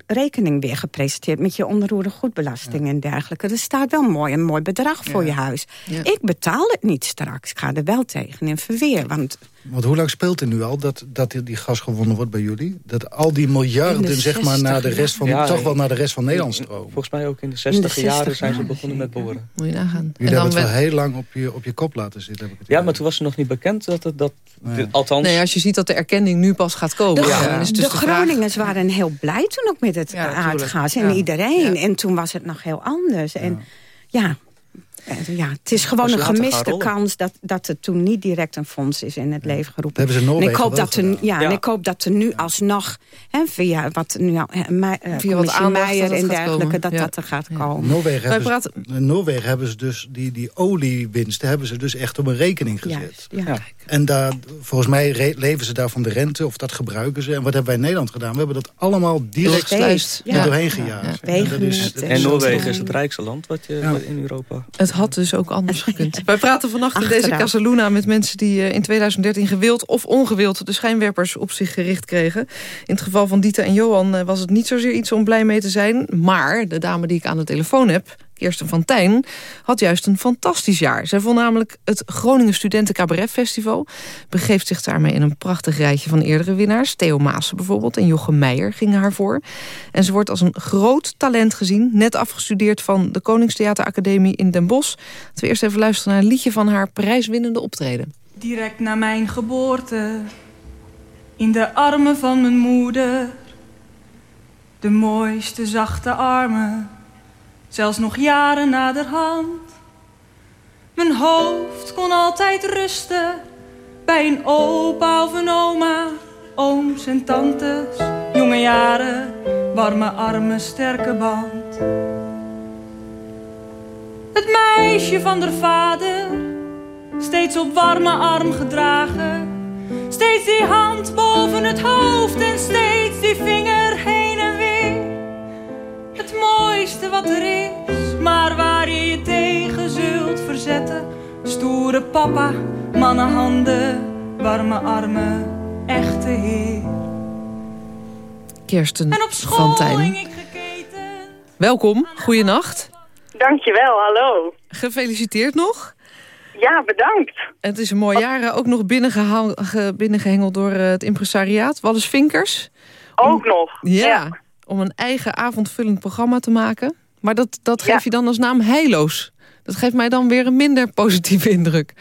rekening weer gepresenteerd... met je onroerende goedbelasting en dergelijke. Er staat wel mooi een mooi bedrag voor je huis. Ik betaal het niet straks. Ik ga er wel tegen in verweer. Want want hoe lang speelt het nu al dat, dat die gas gewonnen wordt bij jullie? Dat al die miljarden zeg maar, naar de rest van, toch wel naar de rest van Nederland stromen? Volgens mij ook in de 60 jaren zijn ze begonnen met boren. Moet je nagaan. Jullie hebben het wel heel lang op je, op je kop laten zitten. Heb ik het ja, maar toen was het nog niet bekend dat het... Dat, althans... Nee, als je ziet dat de erkenning nu pas gaat komen. De, ja. dus de, Groningers waren heel blij toen ook met het aardgas. En iedereen. En toen was het nog heel anders. En ja, ja, het is gewoon een gemiste kans dat, dat er toen niet direct een fonds is in het leven geroepen. hebben ze en ik hoop dat er, ja, En ik hoop dat er nu alsnog, hè, via wat nu al, uh, via wat Meijer en dergelijke, dat dat er gaat komen. Noorwegen, hebben praten... ze, Noorwegen hebben ze dus die, die oliewinsten hebben ze dus echt op een rekening gezet. ja. En daar, volgens mij leven ze daar van de rente of dat gebruiken ze. En wat hebben wij in Nederland gedaan? We hebben dat allemaal direct er doorheen gejaagd. En Noorwegen is het rijkste land wat je in Europa had dus ook anders gekund. Wij praten vannacht in deze Casaluna met mensen die eh, in 2013 gewild of ongewild de schijnwerpers op zich gericht kregen. In het geval van Dieter en Johan eh, was het niet zozeer iets om blij mee te zijn. Maar de dame die ik aan de telefoon heb, Kirsten van Tijn, had juist een fantastisch jaar. Zij vond namelijk het Groningen Studenten Cabaret Festival. Begeeft zich daarmee in een prachtig rijtje van eerdere winnaars. Theo Maassen bijvoorbeeld en Jochem Meijer gingen haar voor. En ze wordt als een groot talent gezien. Net afgestudeerd van de Koningstheateracademie in Den Bosch. Laten we eerst even luisteren naar een liedje van haar prijswinnende optreden. Direct na mijn geboorte, in de armen van mijn moeder... de mooiste zachte armen zelfs nog jaren naderhand. Mijn hoofd kon altijd rusten bij een opa of een oma, ooms en tantes, jonge jaren, warme armen, sterke band. Het meisje van de vader, steeds op warme arm gedragen, steeds die hand boven het hoofd en steeds die vinger heen. Het mooiste wat er is, maar waar je je tegen zult verzetten. Stoere papa, mannenhanden, warme armen, echte heer. Kirsten en op school Tijn. Welkom, goeienacht. Dankjewel, hallo. Gefeliciteerd nog. Ja, bedankt. Het is een mooi jaar, ook nog binnengehengeld door het impresariaat. Wallis Vinkers. Ook nog, ja om een eigen avondvullend programma te maken. Maar dat, dat geef je dan als naam Heiloos. Dat geeft mij dan weer een minder positieve indruk.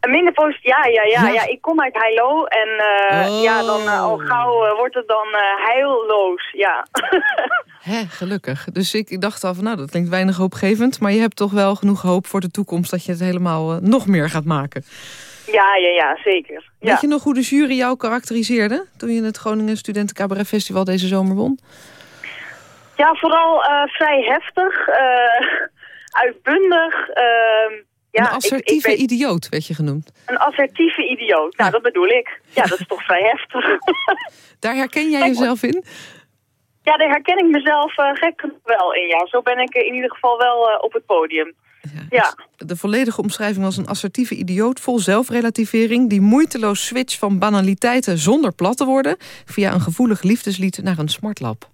Een minder positief, ja, ja, ja, ja, Ik kom uit Heilo en uh, ja, dan uh, al gauw uh, wordt het dan heilloos, ja. Hè, gelukkig. Dus ik dacht al van, nou, dat klinkt weinig hoopgevend. Maar je hebt toch wel genoeg hoop voor de toekomst dat je het helemaal nog meer gaat maken. Ja, ja, ja, zeker. Weet je nog hoe de jury jou karakteriseerde... toen je het Groningen Studenten Cabaret Festival deze zomer won? Ja, vooral uh, vrij heftig, uh, uitbundig. Uh, ja, een assertieve ik, ik weet... idioot werd je genoemd. Een assertieve idioot, nou dat bedoel ik. Ja, dat is toch vrij heftig. Daar herken jij jezelf in? Ja, daar herken ik mezelf uh, gek wel in, ja. Zo ben ik in ieder geval wel op het podium. Ja. De volledige omschrijving was een assertieve idioot vol zelfrelativering... die moeiteloos switch van banaliteiten zonder plat te worden... via een gevoelig liefdeslied naar een smartlap.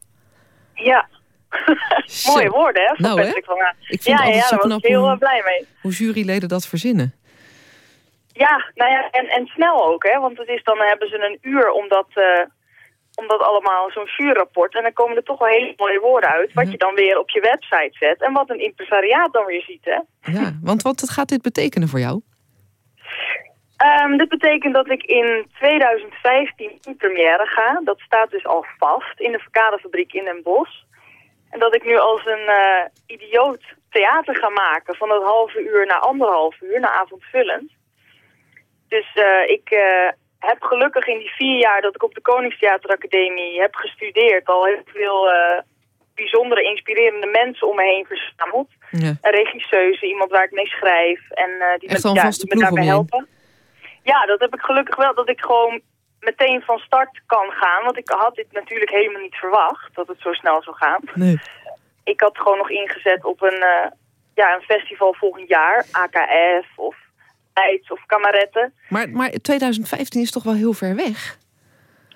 Ja. Mooie woorden, hè? Nou, hè? Van, ik vind ja, ja, daar was ik heel hoe, uh, blij mee. Hoe juryleden dat verzinnen. Ja, nou ja, en, en snel ook, hè? Want het is dan hebben ze een uur om dat, uh, om dat allemaal, zo'n vuurrapport. En dan komen er toch wel hele mooie woorden uit, wat je dan weer op je website zet. En wat een impresariaat dan weer ziet, hè? Ja, want wat gaat dit betekenen voor jou? Um, dit betekent dat ik in 2015 in première ga. Dat staat dus al vast in de verkaderfabriek in Den Bosch. En dat ik nu als een uh, idioot theater ga maken van dat halve uur naar anderhalf uur, naar avondvullend. Dus uh, ik uh, heb gelukkig in die vier jaar dat ik op de Koningstheateracademie heb gestudeerd... al heel veel bijzondere, inspirerende mensen om me heen verzameld. Ja. Een regisseuse, iemand waar ik mee schrijf en die, met, ja, die me daarbij helpen. Ja, dat heb ik gelukkig wel, dat ik gewoon meteen van start kan gaan. Want ik had dit natuurlijk helemaal niet verwacht, dat het zo snel zou gaan. Nee. Ik had gewoon nog ingezet op een, uh, ja, een festival volgend jaar, AKF of Of Kamaretten. Maar, maar 2015 is toch wel heel ver weg?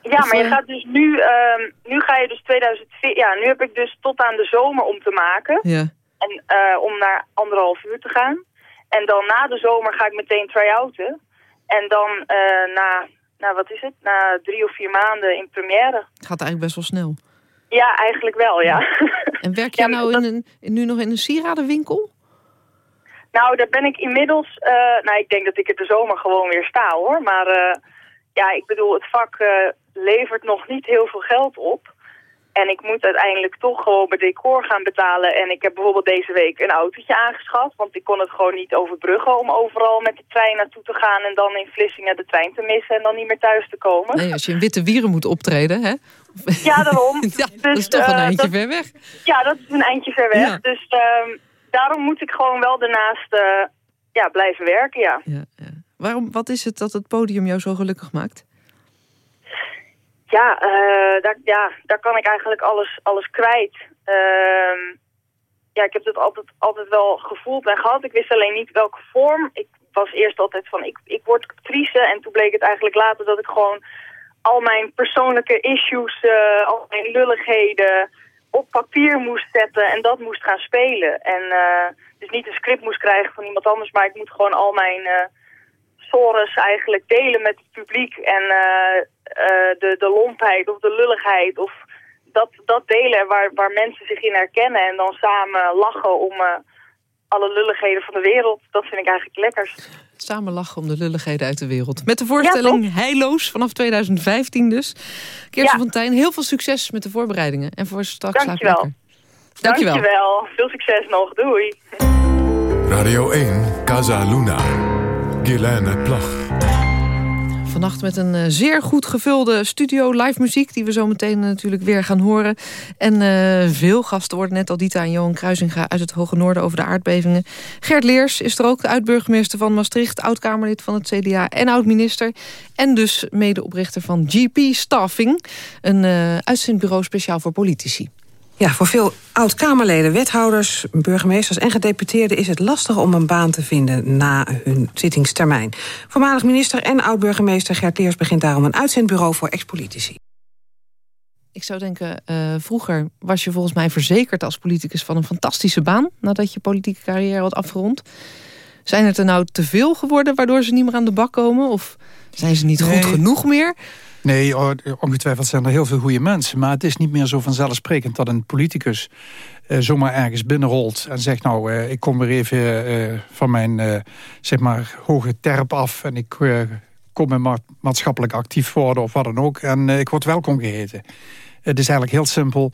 Ja, maar je gaat dus nu, uh, nu ga je dus 2014, ja, nu heb ik dus tot aan de zomer om te maken. Ja. En uh, om naar anderhalf uur te gaan. En dan na de zomer ga ik meteen try-outen. En dan uh, na, na, wat is het? Na drie of vier maanden in première. Het gaat eigenlijk best wel snel. Ja, eigenlijk wel, ja. En werk jij nou in een, nu nog in een sieradenwinkel? Nou, daar ben ik inmiddels... Uh, nou, ik denk dat ik het de zomer gewoon weer sta, hoor. Maar uh, ja, ik bedoel, het vak levert nog niet heel veel geld op. En ik moet uiteindelijk toch gewoon mijn decor gaan betalen. En ik heb bijvoorbeeld deze week een autootje aangeschaft. Want ik kon het gewoon niet overbruggen om overal met de trein naartoe te gaan... en dan in Vlissingen de trein te missen en dan niet meer thuis te komen. Nee, als je in Witte Wieren moet optreden, hè? Ja, daarom. ja, dus, dat is toch een eindje ver weg. Ja, dat is een eindje ver weg. Dus uh, daarom moet ik gewoon wel daarnaast uh, ja, blijven werken, ja. ja, ja. Waarom, wat is het dat het podium jou zo gelukkig maakt? Ja, uh, daar, ja, daar kan ik eigenlijk alles, alles kwijt. Uh, ja, ik heb het altijd, altijd wel gevoeld en gehad. Ik wist alleen niet welke vorm. Ik was eerst altijd van, ik, ik word actrice. En toen bleek het eigenlijk later dat ik gewoon al mijn persoonlijke issues, uh, al mijn lulligheden op papier moest zetten en dat moest gaan spelen. En uh, dus niet een script moest krijgen van iemand anders, maar ik moet gewoon al mijn uh, sores eigenlijk delen met het publiek. En uh, de, de lompheid of de lulligheid of dat, dat delen waar, waar mensen zich in herkennen en dan samen lachen om alle lulligheden van de wereld. Dat vind ik eigenlijk lekkers. Samen lachen om de lulligheden uit de wereld. Met de voorstelling ja, Heiloos vanaf 2015 dus. Kirsten ja. Fontijn, heel veel succes met de voorbereidingen. En voor straks Dankjewel. Dankjewel. Dankjewel. Veel succes nog. Doei. Radio 1, Casa Luna. Guilaine Plag. Vannacht met een uh, zeer goed gevulde studio live muziek... die we zo meteen uh, natuurlijk weer gaan horen. En uh, veel gasten worden net al Dita en Johan Kruisinga... uit het Hoge Noorden over de aardbevingen. Gert Leers is er ook, oud-burgemeester van Maastricht... oud-Kamerlid van het CDA en oud-minister. En dus medeoprichter van GP Staffing. Een uitzendbureau speciaal voor politici. Ja, voor veel oud-Kamerleden, wethouders, burgemeesters en gedeputeerden... is het lastig om een baan te vinden na hun zittingstermijn. Voormalig minister en oud-burgemeester Gert Leers... begint daarom een uitzendbureau voor ex-politici. Ik zou denken, uh, vroeger was je volgens mij verzekerd als politicus... van een fantastische baan, nadat je politieke carrière had afgerond. Zijn het er nou te veel geworden, waardoor ze niet meer aan de bak komen? Of zijn ze niet nee. goed genoeg meer? Nee, ongetwijfeld zijn er heel veel goede mensen. Maar het is niet meer zo vanzelfsprekend dat een politicus uh, zomaar ergens binnenrolt en zegt... nou, uh, ik kom weer even uh, van mijn zeg maar hoge terp af... en ik kom ma maatschappelijk actief worden of wat dan ook... en ik word welkom geheten. Het is eigenlijk heel simpel.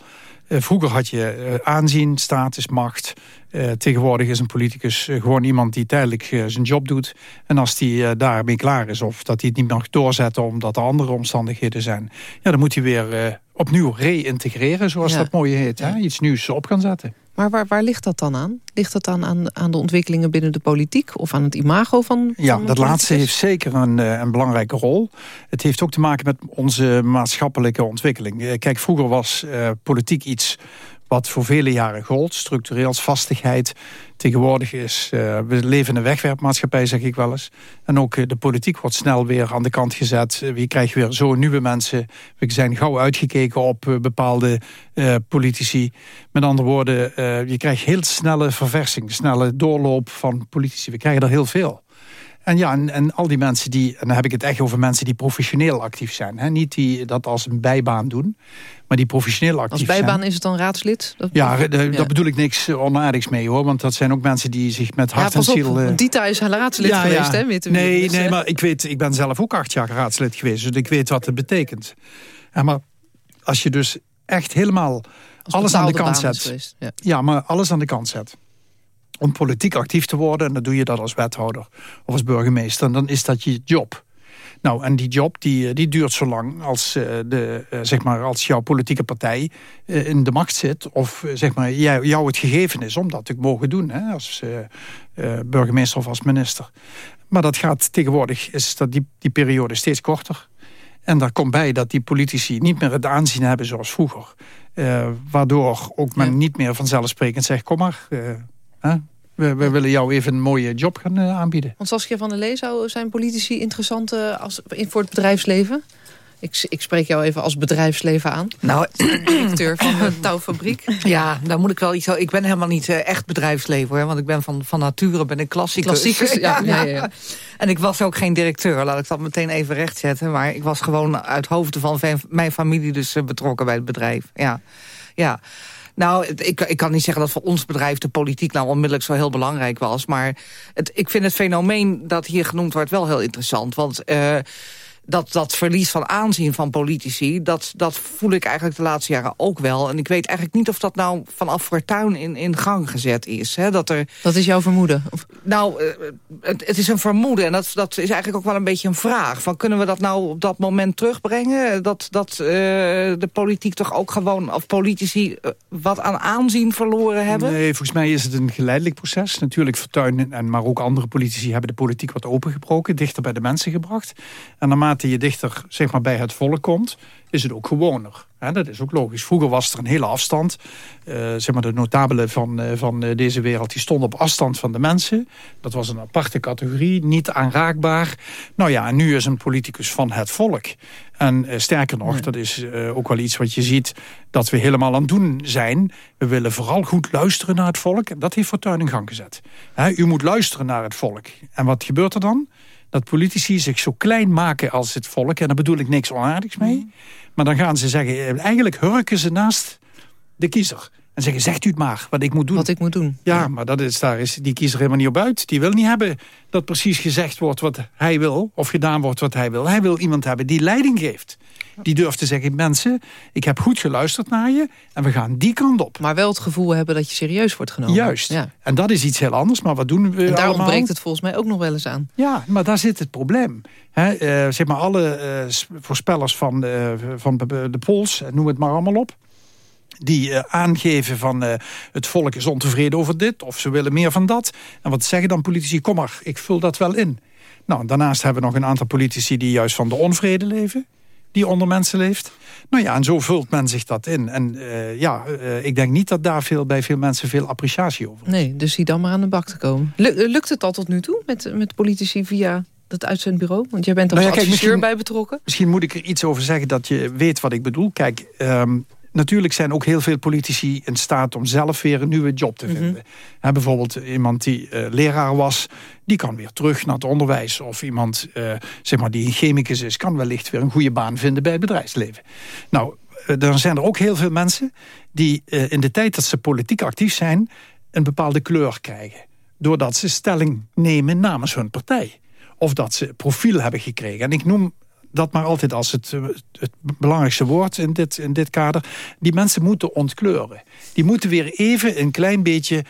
Vroeger had je aanzien, status, macht... Uh, tegenwoordig is een politicus gewoon iemand die tijdelijk uh, zijn job doet. En als die daarmee klaar is of dat hij het niet mag doorzetten... omdat er andere omstandigheden zijn... Ja, dan moet hij weer opnieuw reïntegreren, zoals ja. dat mooi heet. Hè? Iets nieuws op gaan zetten. Maar waar, waar ligt dat dan aan? Ligt dat dan aan, aan de ontwikkelingen binnen de politiek... of aan het imago van Ja, dat laatste heeft zeker een, een belangrijke rol. Het heeft ook te maken met onze maatschappelijke ontwikkeling. Kijk, vroeger was politiek iets wat voor vele jaren gold, structureel als vastigheid. Tegenwoordig is, uh, we leven een wegwerpmaatschappij, zeg ik wel eens. En ook uh, de politiek wordt snel weer aan de kant gezet. Uh, je krijgt weer zo nieuwe mensen. We zijn gauw uitgekeken op bepaalde politici. Met andere woorden, je krijgt heel snelle verversing, snelle doorloop van politici. We krijgen er heel veel. En ja, en, en, al die mensen die, en dan heb ik het echt over mensen die professioneel actief zijn. Hè? Niet die dat als een bijbaan doen, maar die professioneel actief zijn. Als bijbaan is het dan raadslid? Dat ja, daar bedoel ik niks onaardigs mee hoor. Want dat zijn ook mensen die zich met hart ja, en ziel... Op, uh... Dita is raadslid ja, geweest, hè? Weet nee, dus, nee, maar ik weet, ik ben zelf ook acht jaar raadslid geweest. Dus ik weet wat het betekent. En maar als je dus echt helemaal alles aan de kant zet. ja. ja, maar alles aan de kant zet om politiek actief te worden... en dan doe je dat als wethouder of als burgemeester... dan is dat je job. Nou, en die job die, eh, die duurt zo lang als, uh, de, uh, zeg maar als jouw politieke partij uh, in de macht zit... of zeg maar jou, jou, het gegeven is om dat te mogen doen... Hè, als burgemeester of als minister. Maar dat gaat tegenwoordig, is dat die, die periode steeds korter. En daar komt bij dat die politici niet meer het aanzien hebben zoals vroeger. waardoor ook men niet meer vanzelfsprekend zegt... kom maar, we, we, willen jou even een mooie job gaan uh, aanbieden. Want Saskia van der Lee, zou zijn politici interessant uh, als, voor het bedrijfsleven? Ik, ik, spreek jou even als bedrijfsleven aan. Nou, directeur van de touwfabriek. Ja, daar moet ik wel iets. Ik ben helemaal niet uh, echt bedrijfsleven, hoor, want ik ben van, van nature ben ik klassicus. Klassiekers, ja, ja, ja, En ik was ook geen directeur, laat ik dat meteen even rechtzetten. Maar ik was gewoon uit hoofden van mijn familie dus betrokken bij het bedrijf. Ja, ja. Nou, ik, ik kan niet zeggen dat voor ons bedrijf de politiek nou onmiddellijk zo heel belangrijk was. Maar het, ik vind het fenomeen dat hier genoemd wordt wel heel interessant. Want... Uh, dat, dat verlies van aanzien van politici... Dat, dat voel ik eigenlijk de laatste jaren ook wel. En ik weet eigenlijk niet of dat nou vanaf Fortuin in, in gang gezet is. Hè? Dat, er, dat is jouw vermoeden? Of... Nou, eh, het, het, is een vermoeden. En dat, dat is eigenlijk ook wel een beetje een vraag. Van, kunnen we dat nou op dat moment terugbrengen? Dat, dat uh, de politiek toch ook gewoon... of politici uh, wat aan aanzien verloren hebben? Nee, volgens mij is het een geleidelijk proces. Natuurlijk Fortuyn, en, maar ook andere politici... hebben de politiek wat opengebroken, dichter bij de mensen gebracht. En naarmate naarmate je dichter zeg maar, bij het volk komt, is het ook gewoner. dat is ook logisch. Vroeger was er een hele afstand. Uh, zeg maar de notabelen van, uh, van uh, deze wereld die stonden op afstand van de mensen. Dat was een aparte categorie, niet aanraakbaar. Nou ja, en nu is een politicus van het volk. En sterker nog, dat is ook wel iets wat je ziet... dat we helemaal aan het doen zijn. We willen vooral goed luisteren naar het volk. En dat heeft Fortuyn in gang gezet. u moet luisteren naar het volk. En wat gebeurt er dan? Dat politici zich zo klein maken als het volk. En daar bedoel ik niks onaardigs mee. Mm. Maar dan gaan ze zeggen, eh, eigenlijk hurken ze naast de kiezer. En zeggen, zegt u het maar, wat ik moet doen. Wat ik moet doen. Ja, maar dat is, daar is die kiezer helemaal niet op uit. Die wil niet hebben dat precies gezegd wordt wat hij wil. Of gedaan wordt wat hij wil. Hij wil iemand hebben die leiding geeft. Die durft te zeggen, mensen, ik heb goed geluisterd naar je... en we gaan die kant op. Maar wel het gevoel hebben dat je serieus wordt genomen. Juist. Ja. En dat is iets heel anders, maar wat doen we En daar allemaal? ontbreekt het volgens mij ook nog wel eens aan. Ja, maar daar zit het probleem. He, uh, zeg maar alle uh, voorspellers van, uh, van de, Pols, noem het maar allemaal op die uh, aangeven van uh, het volk is ontevreden over dit... of ze willen meer van dat. En wat zeggen dan politici? Kom maar, ik vul dat wel in. Nou, daarnaast hebben we nog een aantal politici... die juist van de onvrede leven die onder mensen leeft. Nou ja, en zo vult men zich dat in. En uh, ja, uh, ik denk niet dat daar veel, bij veel mensen veel appreciatie over is. Nee, dus zie dan maar aan de bak te komen. Lukt het al tot nu toe met, met politici via dat uitzendbureau? Want jij bent er nou ja, als adviseur bij betrokken. Misschien moet ik er iets over zeggen dat je weet wat ik bedoel. Kijk, um, natuurlijk zijn ook heel veel politici in staat om zelf weer een nieuwe job te mhm. vinden. bijvoorbeeld iemand die uh, leraar was, die kan weer terug naar het onderwijs. Of iemand uh, zeg maar, die een chemicus is, kan wellicht weer een goede baan vinden bij het bedrijfsleven. Nou, uh, dan zijn er ook heel veel mensen die in de tijd dat ze politiek actief zijn... een bepaalde kleur krijgen. Doordat ze stelling nemen namens hun partij. Of dat ze profiel hebben gekregen. En ik noem dat maar altijd als het, eh, het belangrijkste woord in dit, in dit kader. Die mensen moeten ontkleuren. Die moeten weer even een klein beetje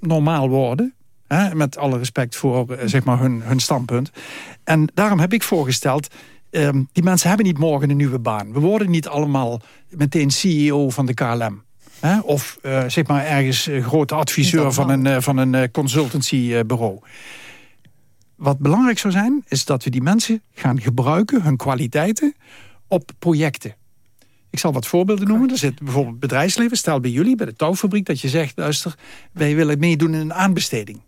normaal worden. Hè, met alle respect voor eh, zeg maar hun, hun standpunt. En daarom heb ik voorgesteld... Ehm, die mensen hebben niet morgen een nieuwe baan. We worden niet allemaal meteen CEO van de KLM. Hè? Of uh, zeg maar ergens grote adviseur van een, van een consultancybureau wat belangrijk zou zijn, is dat we die mensen gaan gebruiken, hun kwaliteiten, op projecten. Ik zal wat voorbeelden noemen. Er zit bijvoorbeeld bedrijfsleven. Stel bij jullie, bij de touwfabriek, dat je zegt... luister, wij willen meedoen in een aanbesteding.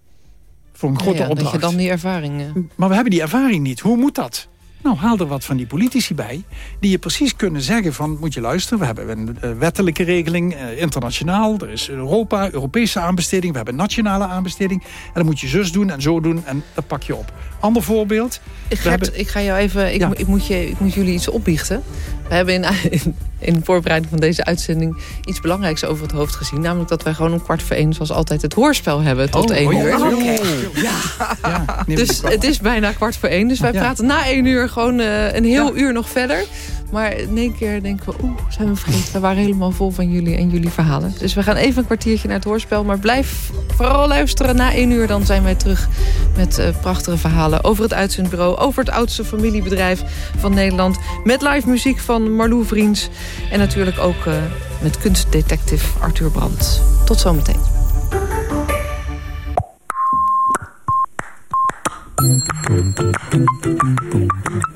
Voor een grote ja, opdracht. Dat je dan die ervaring... Maar we hebben die ervaring niet. Hoe moet dat? Nou, haal er wat van die politici bij... die je precies kunnen zeggen van... moet je luisteren, we hebben een uh, wettelijke regeling... Uh, internationaal, er is Europa, Europese aanbesteding... we hebben nationale aanbesteding. En dan moet je zus doen en zo doen en dat pak je op. Ander voorbeeld... Gert, hebben... ik ga jou even... Ik, ja. ik, moet je, ik moet jullie iets opbiechten. We hebben in, in, voorbereiding van deze uitzending... iets belangrijks over het hoofd gezien. Namelijk dat wij gewoon om kwart voor één... zoals altijd het hoorspel hebben tot oh, één oh, uur. Oh, okay. ja. ja. dus het is bijna kwart voor één. Dus wij praten na één uur gewoon uh, een heel uur nog verder. Maar in één keer denken we, oeh, zijn we vergeten. We waren helemaal vol van jullie en jullie verhalen. Dus we gaan even een kwartiertje naar het hoorspel. Maar blijf vooral luisteren na één uur. Dan zijn wij terug met uh, prachtige verhalen over het uitzendbureau. Over het oudste familiebedrijf van Nederland. Met live muziek van Marlou Vriends. En natuurlijk ook uh, met kunstdetective Arthur Brandt. Tot zometeen.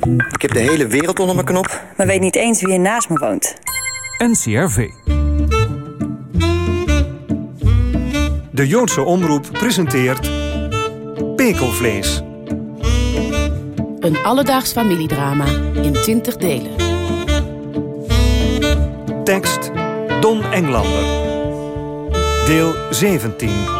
Ik heb de hele wereld onder mijn knop. Maar weet niet eens wie er naast me woont. NCRV. De Joodse Omroep presenteert Pekelvlees. Een alledaags familiedrama in 20 delen. Tekst Don Englander. Deel 17.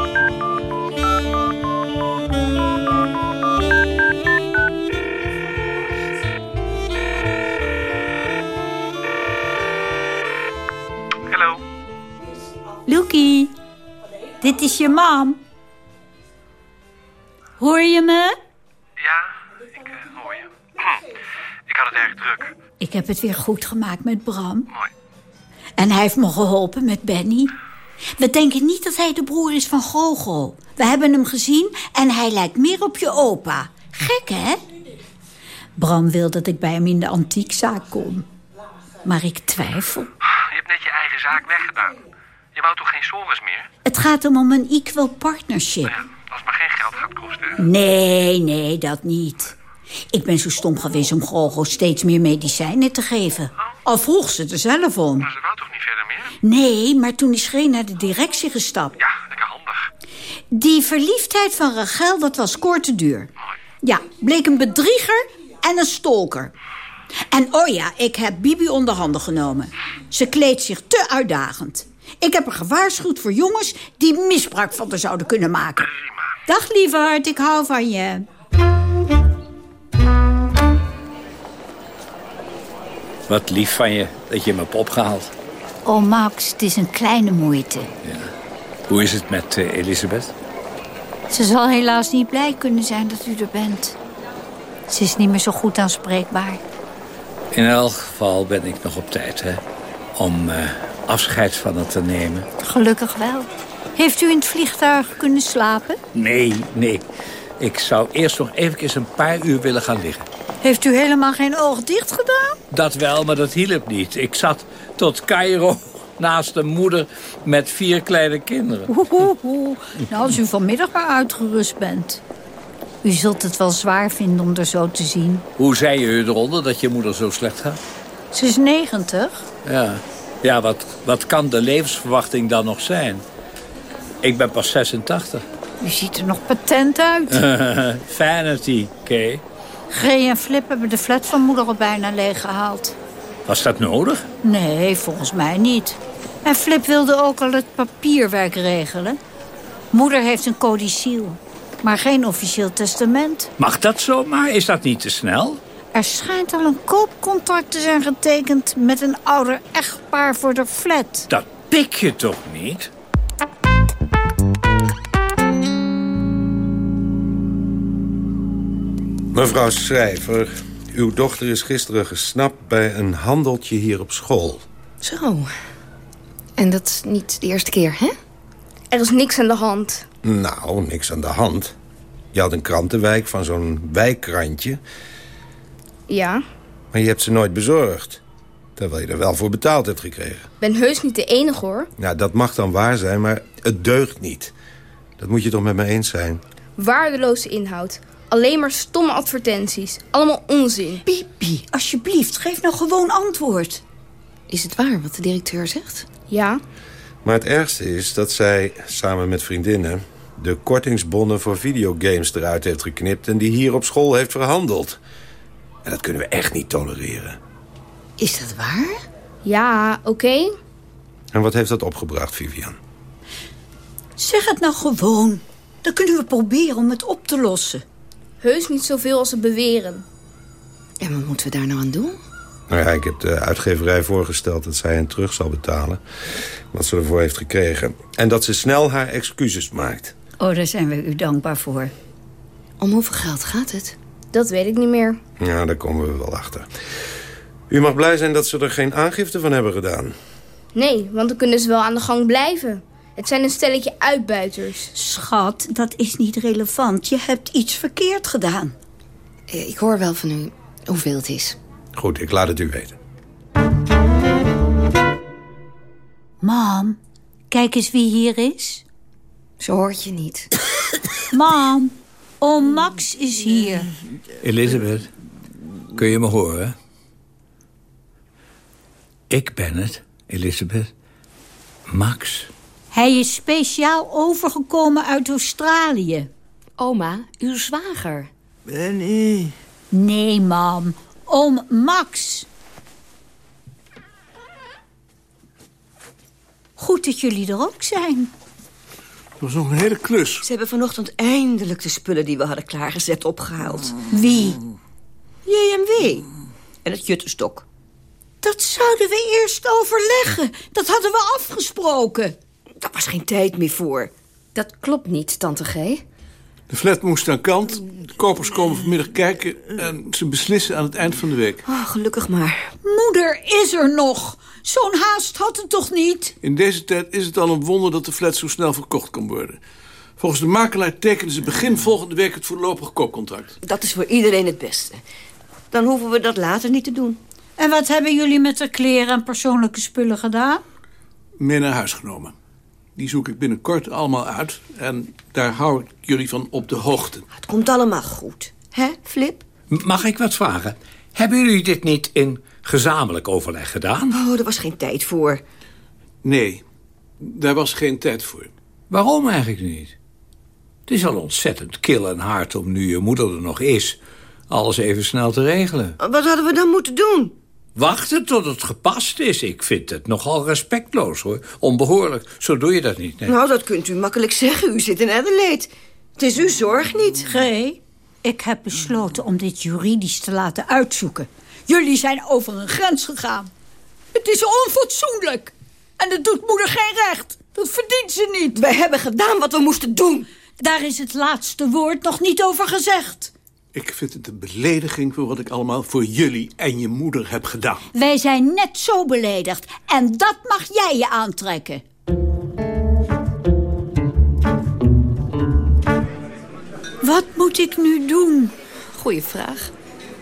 Dit is je mam. Hoor je me? Ja, ik uh, hoor je. Ik had het erg druk. Ik heb het weer goed gemaakt met Bram. Mooi. En hij heeft me geholpen met Benny. We denken niet dat hij de broer is van Gogo. We hebben hem gezien en hij lijkt meer op je opa. Gek, hè? Bram wil dat ik bij hem in de antiekzaak kom. Maar ik twijfel. Je hebt net je eigen zaak weggedaan. Je wou toch geen sores meer? Het gaat hem om een equal partnership. Ja, als het maar geen geld gaat kosten. Nee, nee, dat niet. Ik ben zo stom geweest om Gogo steeds meer medicijnen te geven. Al vroeg ze er zelf om. Maar ze wou toch niet verder meer? Nee, maar toen is Green naar de directie gestapt. Ja, lekker handig. Die verliefdheid van Rachel, dat was kort te duur. Mooi. Ja, bleek een bedrieger en een stalker. En oh ja, ik heb Bibi onder handen genomen. Ze kleedt zich te uitdagend. Ik heb haar gewaarschuwd voor jongens die misbruik van haar zouden kunnen maken. Dag lieverd, ik hou van je. Wat lief van je dat je me hebt opgehaald. Oh Max, het is een kleine moeite. Ja. Hoe is het met uh, Elisabeth? Ze zal helaas niet blij kunnen zijn dat u er bent. Ze is niet meer zo goed aanspreekbaar. In elk geval ben ik nog op tijd, hè? Om uh, afscheid van haar te nemen. Gelukkig wel. Heeft u in het vliegtuig kunnen slapen? Nee, nee. Ik zou eerst nog even een paar uur willen gaan liggen. Heeft u helemaal geen oog dicht gedaan? Dat wel, maar dat hielp niet. Ik zat tot Cairo naast een moeder met vier kleine kinderen. Oeh. Nou, als u vanmiddag maar uitgerust bent. U zult het wel zwaar vinden om er zo te zien. Hoe zei je eronder dat je moeder zo slecht gaat? Ze is 90. Ja, ja wat, wat kan de levensverwachting dan nog zijn? Ik ben pas 86. U ziet er nog patent uit. Vanity, oké. G en Flip hebben de flat van moeder al bijna leeggehaald. Was dat nodig? Nee, volgens mij niet. En Flip wilde ook al het papierwerk regelen. Moeder heeft een codiciel, maar geen officieel testament. Mag dat zomaar? Is dat niet te snel? Er schijnt al een koopcontract te zijn getekend... met een ouder echtpaar voor de flat. Dat pik je toch niet? Mevrouw Schrijver, uw dochter is gisteren gesnapt bij een handeltje hier op school. Zo. En dat is niet de eerste keer, hè? Er is niks aan de hand. Nou, niks aan de hand. Je had een krantenwijk van zo'n wijkkrantje. Ja. Maar je hebt ze nooit bezorgd. Terwijl je er wel voor betaald hebt gekregen. Ik ben heus niet de enige, hoor. Ja, dat mag dan waar zijn, maar het deugt niet. Dat moet je toch met me eens zijn? Waardeloze inhoud. Alleen maar stomme advertenties. Allemaal onzin. Pipi, alsjeblieft, geef nou gewoon antwoord. Is het waar wat de directeur zegt? Ja. Maar het ergste is dat zij, samen met vriendinnen... de kortingsbonnen voor videogames eruit heeft geknipt... en die hier op school heeft verhandeld. En dat kunnen we echt niet tolereren. Is dat waar? Ja, oké. En wat heeft dat opgebracht, Vivian? Zeg het nou gewoon. Dan kunnen we proberen om het op te lossen. Heus niet zoveel als ze beweren. En wat moeten we daar nou aan doen? Nou ja, ik heb de uitgeverij voorgesteld dat zij hen terug zal betalen. Wat ze ervoor heeft gekregen. En dat ze snel haar excuses maakt. Oh, daar zijn we u dankbaar voor. Om hoeveel geld gaat het? Dat weet ik niet meer. Ja, daar komen we wel achter. U mag blij zijn dat ze er geen aangifte van hebben gedaan. Nee, want dan kunnen ze wel aan de gang blijven. Het zijn een stelletje uitbuiters. Schat, dat is niet relevant. Je hebt iets verkeerd gedaan. Eh, Ik hoor wel van u hoeveel het is. Goed, ik laat het u weten. Mam, kijk eens wie hier is. Zo hoort je niet. Mam, oom Max is hier. Elisabeth, kun je me horen? Ik ben het, Elisabeth. Max. Hij is speciaal overgekomen uit Australië. Oma, uw zwager. Benny. Nee, mam. Oom Max. Goed dat jullie er ook zijn. Dat was nog een hele klus. Ze hebben vanochtend eindelijk de spullen die we hadden klaargezet opgehaald. Wie? JMW. En het juttenstok. Dat zouden we eerst overleggen. Dat hadden we afgesproken. Daar was geen tijd meer voor. Dat klopt niet, tante G. De flat moest aan kant. De kopers komen vanmiddag kijken en ze beslissen aan het eind van de week. Oh, gelukkig maar. Moeder is er nog. Zo'n haast had het toch niet? In deze tijd is het al een wonder dat de flat zo snel verkocht kan worden. Volgens de makelaar tekenen ze begin volgende week het voorlopig koopcontract. Dat is voor iedereen het beste. Dan hoeven we dat later niet te doen. En wat hebben jullie met de kleren en persoonlijke spullen gedaan? Mee naar huis genomen. Die zoek ik binnenkort allemaal uit. En daar hou ik jullie van op de hoogte. Het komt allemaal goed. Hè, Flip? Mag ik wat vragen? Hebben jullie dit niet in gezamenlijk overleg gedaan? Oh, er was geen tijd voor. Nee, daar was geen tijd voor. Waarom eigenlijk niet? Het is al ontzettend kil en hard om nu je moeder er nog is... alles even snel te regelen. Wat hadden we dan moeten doen? Wachten tot het gepast is. Ik vind het nogal respectloos, hoor. Onbehoorlijk. Zo doe je dat niet. Nee. Nou, dat kunt u makkelijk zeggen. U zit in Adelaide. Het is uw zorg niet. G, ik heb besloten om dit juridisch te laten uitzoeken. Jullie zijn over een grens gegaan. Het is onfatsoenlijk. En dat doet moeder geen recht. Dat verdient ze niet. We hebben gedaan wat we moesten doen. Daar is het laatste woord nog niet over gezegd. Ik vind het een belediging voor wat ik allemaal voor jullie en je moeder heb gedaan. Wij zijn net zo beledigd. En dat mag jij je aantrekken. Wat moet ik nu doen? Goeie vraag.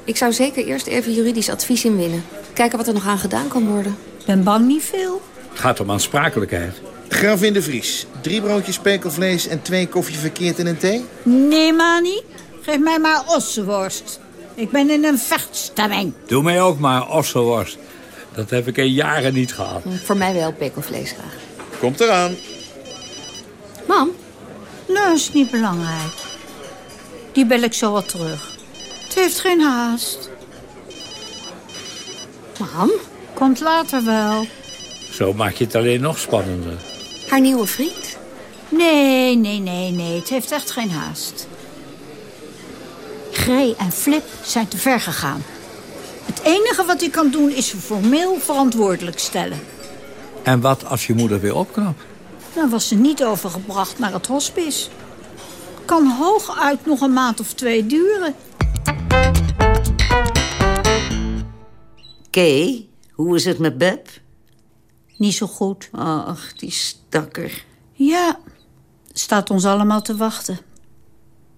Ik zou zeker eerst even juridisch advies inwinnen. Kijken wat er nog aan gedaan kan worden. Ben bang niet veel. Het gaat om aansprakelijkheid. Gravin de Vries. Drie broodjes spekelvlees en twee koffie verkeerd in een thee? Nee, Mani. Geef mij maar ossenworst. Ik ben in een vechtstemming. Doe mij ook maar ossenworst. Dat heb ik in jaren niet gehad. Voor mij wel pekelvlees graag. Komt eraan. Mam? Nou, is niet belangrijk. Die bel ik zo wat terug. Het heeft geen haast. Mam? Komt later wel. Zo maak je het alleen nog spannender. Haar nieuwe vriend? Nee, nee, nee, nee. Het heeft echt geen haast. Gray en Flip zijn te ver gegaan. Het enige wat ik kan doen is ze formeel verantwoordelijk stellen. En wat als je moeder weer opknapt? Dan was ze niet overgebracht naar het hospice. Kan hooguit nog een maand of twee duren. Kay, hoe is het met Beb? Niet zo goed. Ach, die stakker. Ja, staat ons allemaal te wachten.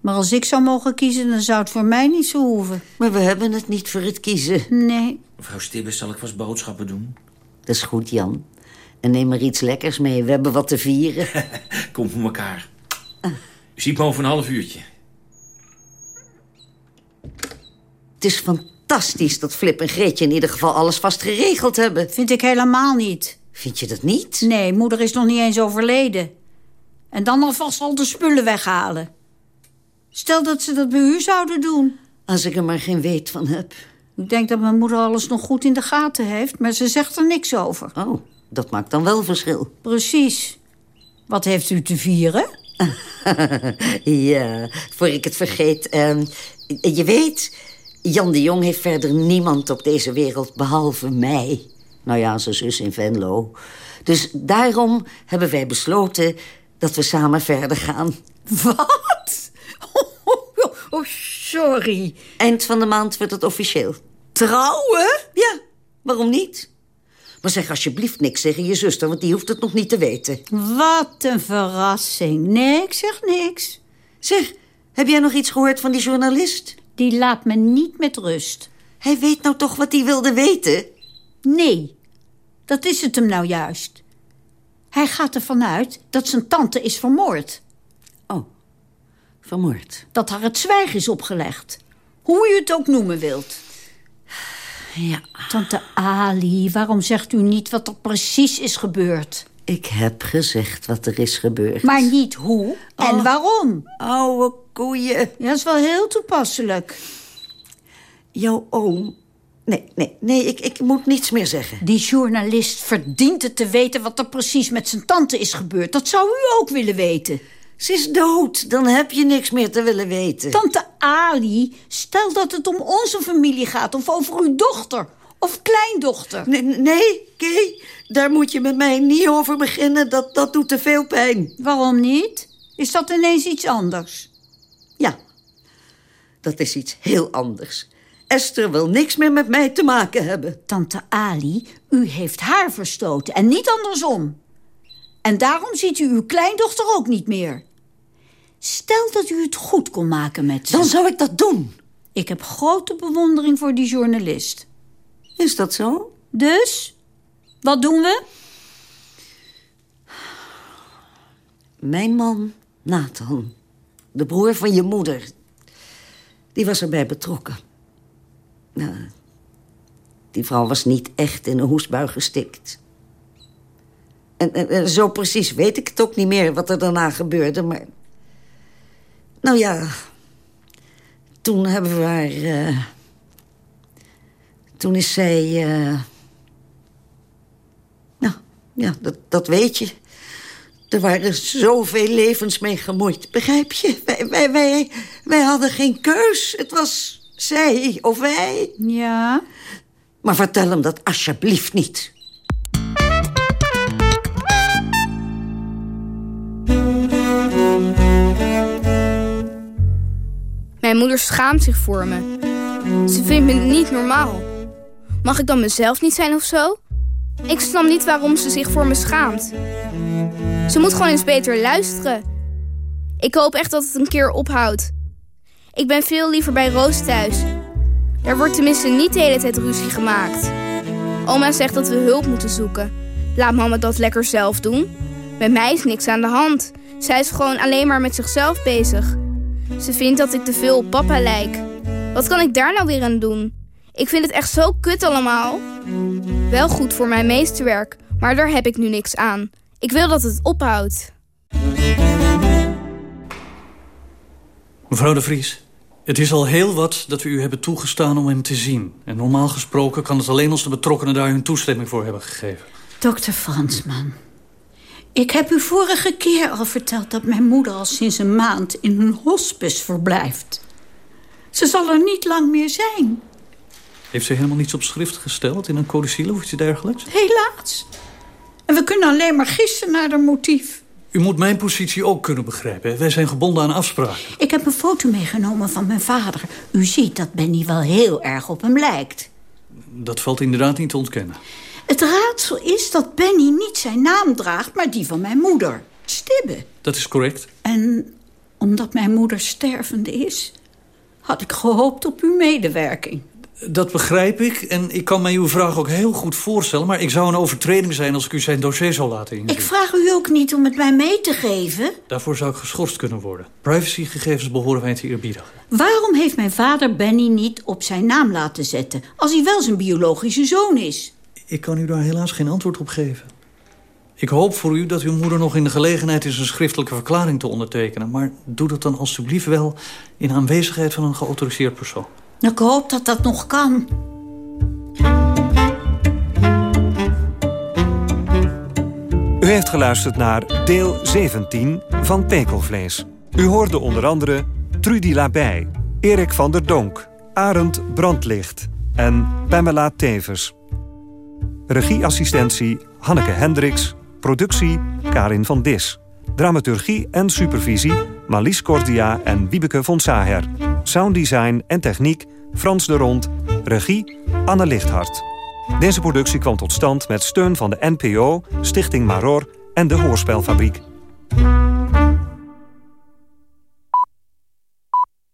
Maar als ik zou mogen kiezen, dan zou het voor mij niet zo hoeven. Maar we hebben het niet voor het kiezen. Nee. Mevrouw Stibbes, zal ik vast boodschappen doen? Dat is goed, Jan. En neem maar iets lekkers mee. We hebben wat te vieren. Kom voor elkaar. U ziet me over een half uurtje. Het is fantastisch dat Flip en Greetje in ieder geval alles vast geregeld hebben. Vind ik helemaal niet. Vind je dat niet? Nee, moeder is nog niet eens overleden. En dan alvast al de spullen weghalen. Stel dat ze dat bij u zouden doen. Als ik er maar geen weet van heb. Ik denk dat mijn moeder alles nog goed in de gaten heeft, maar ze zegt er niks over. Oh, dat maakt dan wel verschil. Precies. Wat heeft u te vieren? ja, voor ik het vergeet. ehm, je weet, Jan de Jong heeft verder niemand op deze wereld behalve mij. Nou ja, zijn zus in Venlo. Dus daarom hebben wij besloten dat we samen verder gaan. Wat? Oh, sorry. Eind van de maand wordt het officieel. Trouwen? Ja, waarom niet? Maar zeg alsjeblieft niks tegen je zuster, want die hoeft het nog niet te weten. Wat een verrassing. Nee, ik zeg niks. Zeg, heb jij nog iets gehoord van die journalist? Die laat me niet met rust. Hij weet nou toch wat hij wilde weten? Nee, dat is het hem nou juist. Hij gaat ervan uit dat zijn tante is vermoord. Vermoord. Dat haar het zwijgen is opgelegd. Hoe u het ook noemen wilt. Ja. Tante Ali, waarom zegt u niet wat er precies is gebeurd? Ik heb gezegd wat er is gebeurd. Maar niet hoe en Oh. waarom. Oude koeien. Ja, dat is wel heel toepasselijk. Jouw oom... Nee, nee, nee, ik, ik moet niets meer zeggen. Die journalist verdient het te weten wat er precies met zijn tante is gebeurd. Dat zou u ook willen weten. Ze is dood, dan heb je niks meer te willen weten. Tante Ali, stel dat het om onze familie gaat... of over uw dochter of kleindochter. Nee, nee, Kay, daar moet je met mij niet over beginnen. Dat, dat doet te veel pijn. Waarom niet? Is dat ineens iets anders? Ja, dat is iets heel anders. Esther wil niks meer met mij te maken hebben. Tante Ali, u heeft haar verstoten en niet andersom. En daarom ziet u uw kleindochter ook niet meer. Stel dat u het goed kon maken met ze. Dan zou ik dat doen. Ik heb grote bewondering voor die journalist. Is dat zo? Dus, wat doen we? Mijn man, Nathan, de broer van je moeder... die was erbij betrokken. Nou, die vrouw was niet echt in een hoestbui gestikt. En, en, en zo precies weet ik het ook niet meer wat er daarna gebeurde, maar... Nou ja, toen hebben we haar... eh, toen is zij... eh, nou, ja, dat, dat weet je. Er waren zoveel levens mee gemoeid, begrijp je? Wij, wij, wij, wij hadden geen keus. Het was zij of wij. Ja. Maar vertel hem dat alsjeblieft niet. Mijn moeder schaamt zich voor me. Ze vindt me niet normaal. Mag ik dan mezelf niet zijn of zo? Ik snap niet waarom ze zich voor me schaamt. Ze moet gewoon eens beter luisteren. Ik hoop echt dat het een keer ophoudt. Ik ben veel liever bij Roos thuis. Daar wordt tenminste niet de hele tijd ruzie gemaakt. Oma zegt dat we hulp moeten zoeken. Laat mama dat lekker zelf doen. Met mij is niks aan de hand. Zij is gewoon alleen maar met zichzelf bezig. Ze vindt dat ik te veel op papa lijk. Wat kan ik daar nou weer aan doen? Ik vind het echt zo kut allemaal. Wel goed voor mijn meesterwerk, maar daar heb ik nu niks aan. Ik wil dat het ophoudt. Mevrouw de Vries, het is al heel wat dat we u hebben toegestaan om hem te zien. En normaal gesproken kan het alleen als de betrokkenen daar hun toestemming voor hebben gegeven. Dokter Fransman, ik heb u vorige keer al verteld dat mijn moeder al sinds een maand in een hospice verblijft. Ze zal er niet lang meer zijn. Heeft ze helemaal niets op schrift gesteld in een codicile of iets dergelijks? Helaas. En we kunnen alleen maar gissen naar haar motief. U moet mijn positie ook kunnen begrijpen. Wij zijn gebonden aan afspraken. Ik heb een foto meegenomen van mijn vader. U ziet dat Benny wel heel erg op hem lijkt. Dat valt inderdaad niet te ontkennen. Het raadsel is dat Benny niet zijn naam draagt, maar die van mijn moeder. Stibbe. Dat is correct. En omdat mijn moeder stervende is, had ik gehoopt op uw medewerking. Dat begrijp ik en ik kan mij uw vraag ook heel goed voorstellen... maar ik zou een overtreding zijn als ik u zijn dossier zou laten inzien. Ik vraag u ook niet om het mij mee te geven. Daarvoor zou ik geschorst kunnen worden. Privacygegevens behoren wij te eerbiedigen. Waarom heeft mijn vader Benny niet op zijn naam laten zetten... als hij wel zijn biologische zoon is? Ik kan u daar helaas geen antwoord op geven. Ik hoop voor u dat uw moeder nog in de gelegenheid is... een schriftelijke verklaring te ondertekenen. Maar doe dat dan alstublieft wel in aanwezigheid van een geautoriseerd persoon. Ik hoop dat dat nog kan. U heeft geluisterd naar deel 17 van Pekelvlees. U hoorde onder andere Trudy Labij, Erik van der Donk... Arend Brandlicht en Pamela Tevers. Regieassistentie Hanneke Hendricks, productie Karin van Dis. Dramaturgie en supervisie Marlies Cordia en Wiebeke von Saher. Sounddesign en techniek Frans de Rond. Regie Anne Lichthart. Deze productie kwam tot stand met steun van de NPO, Stichting Maror en de Hoorspelfabriek.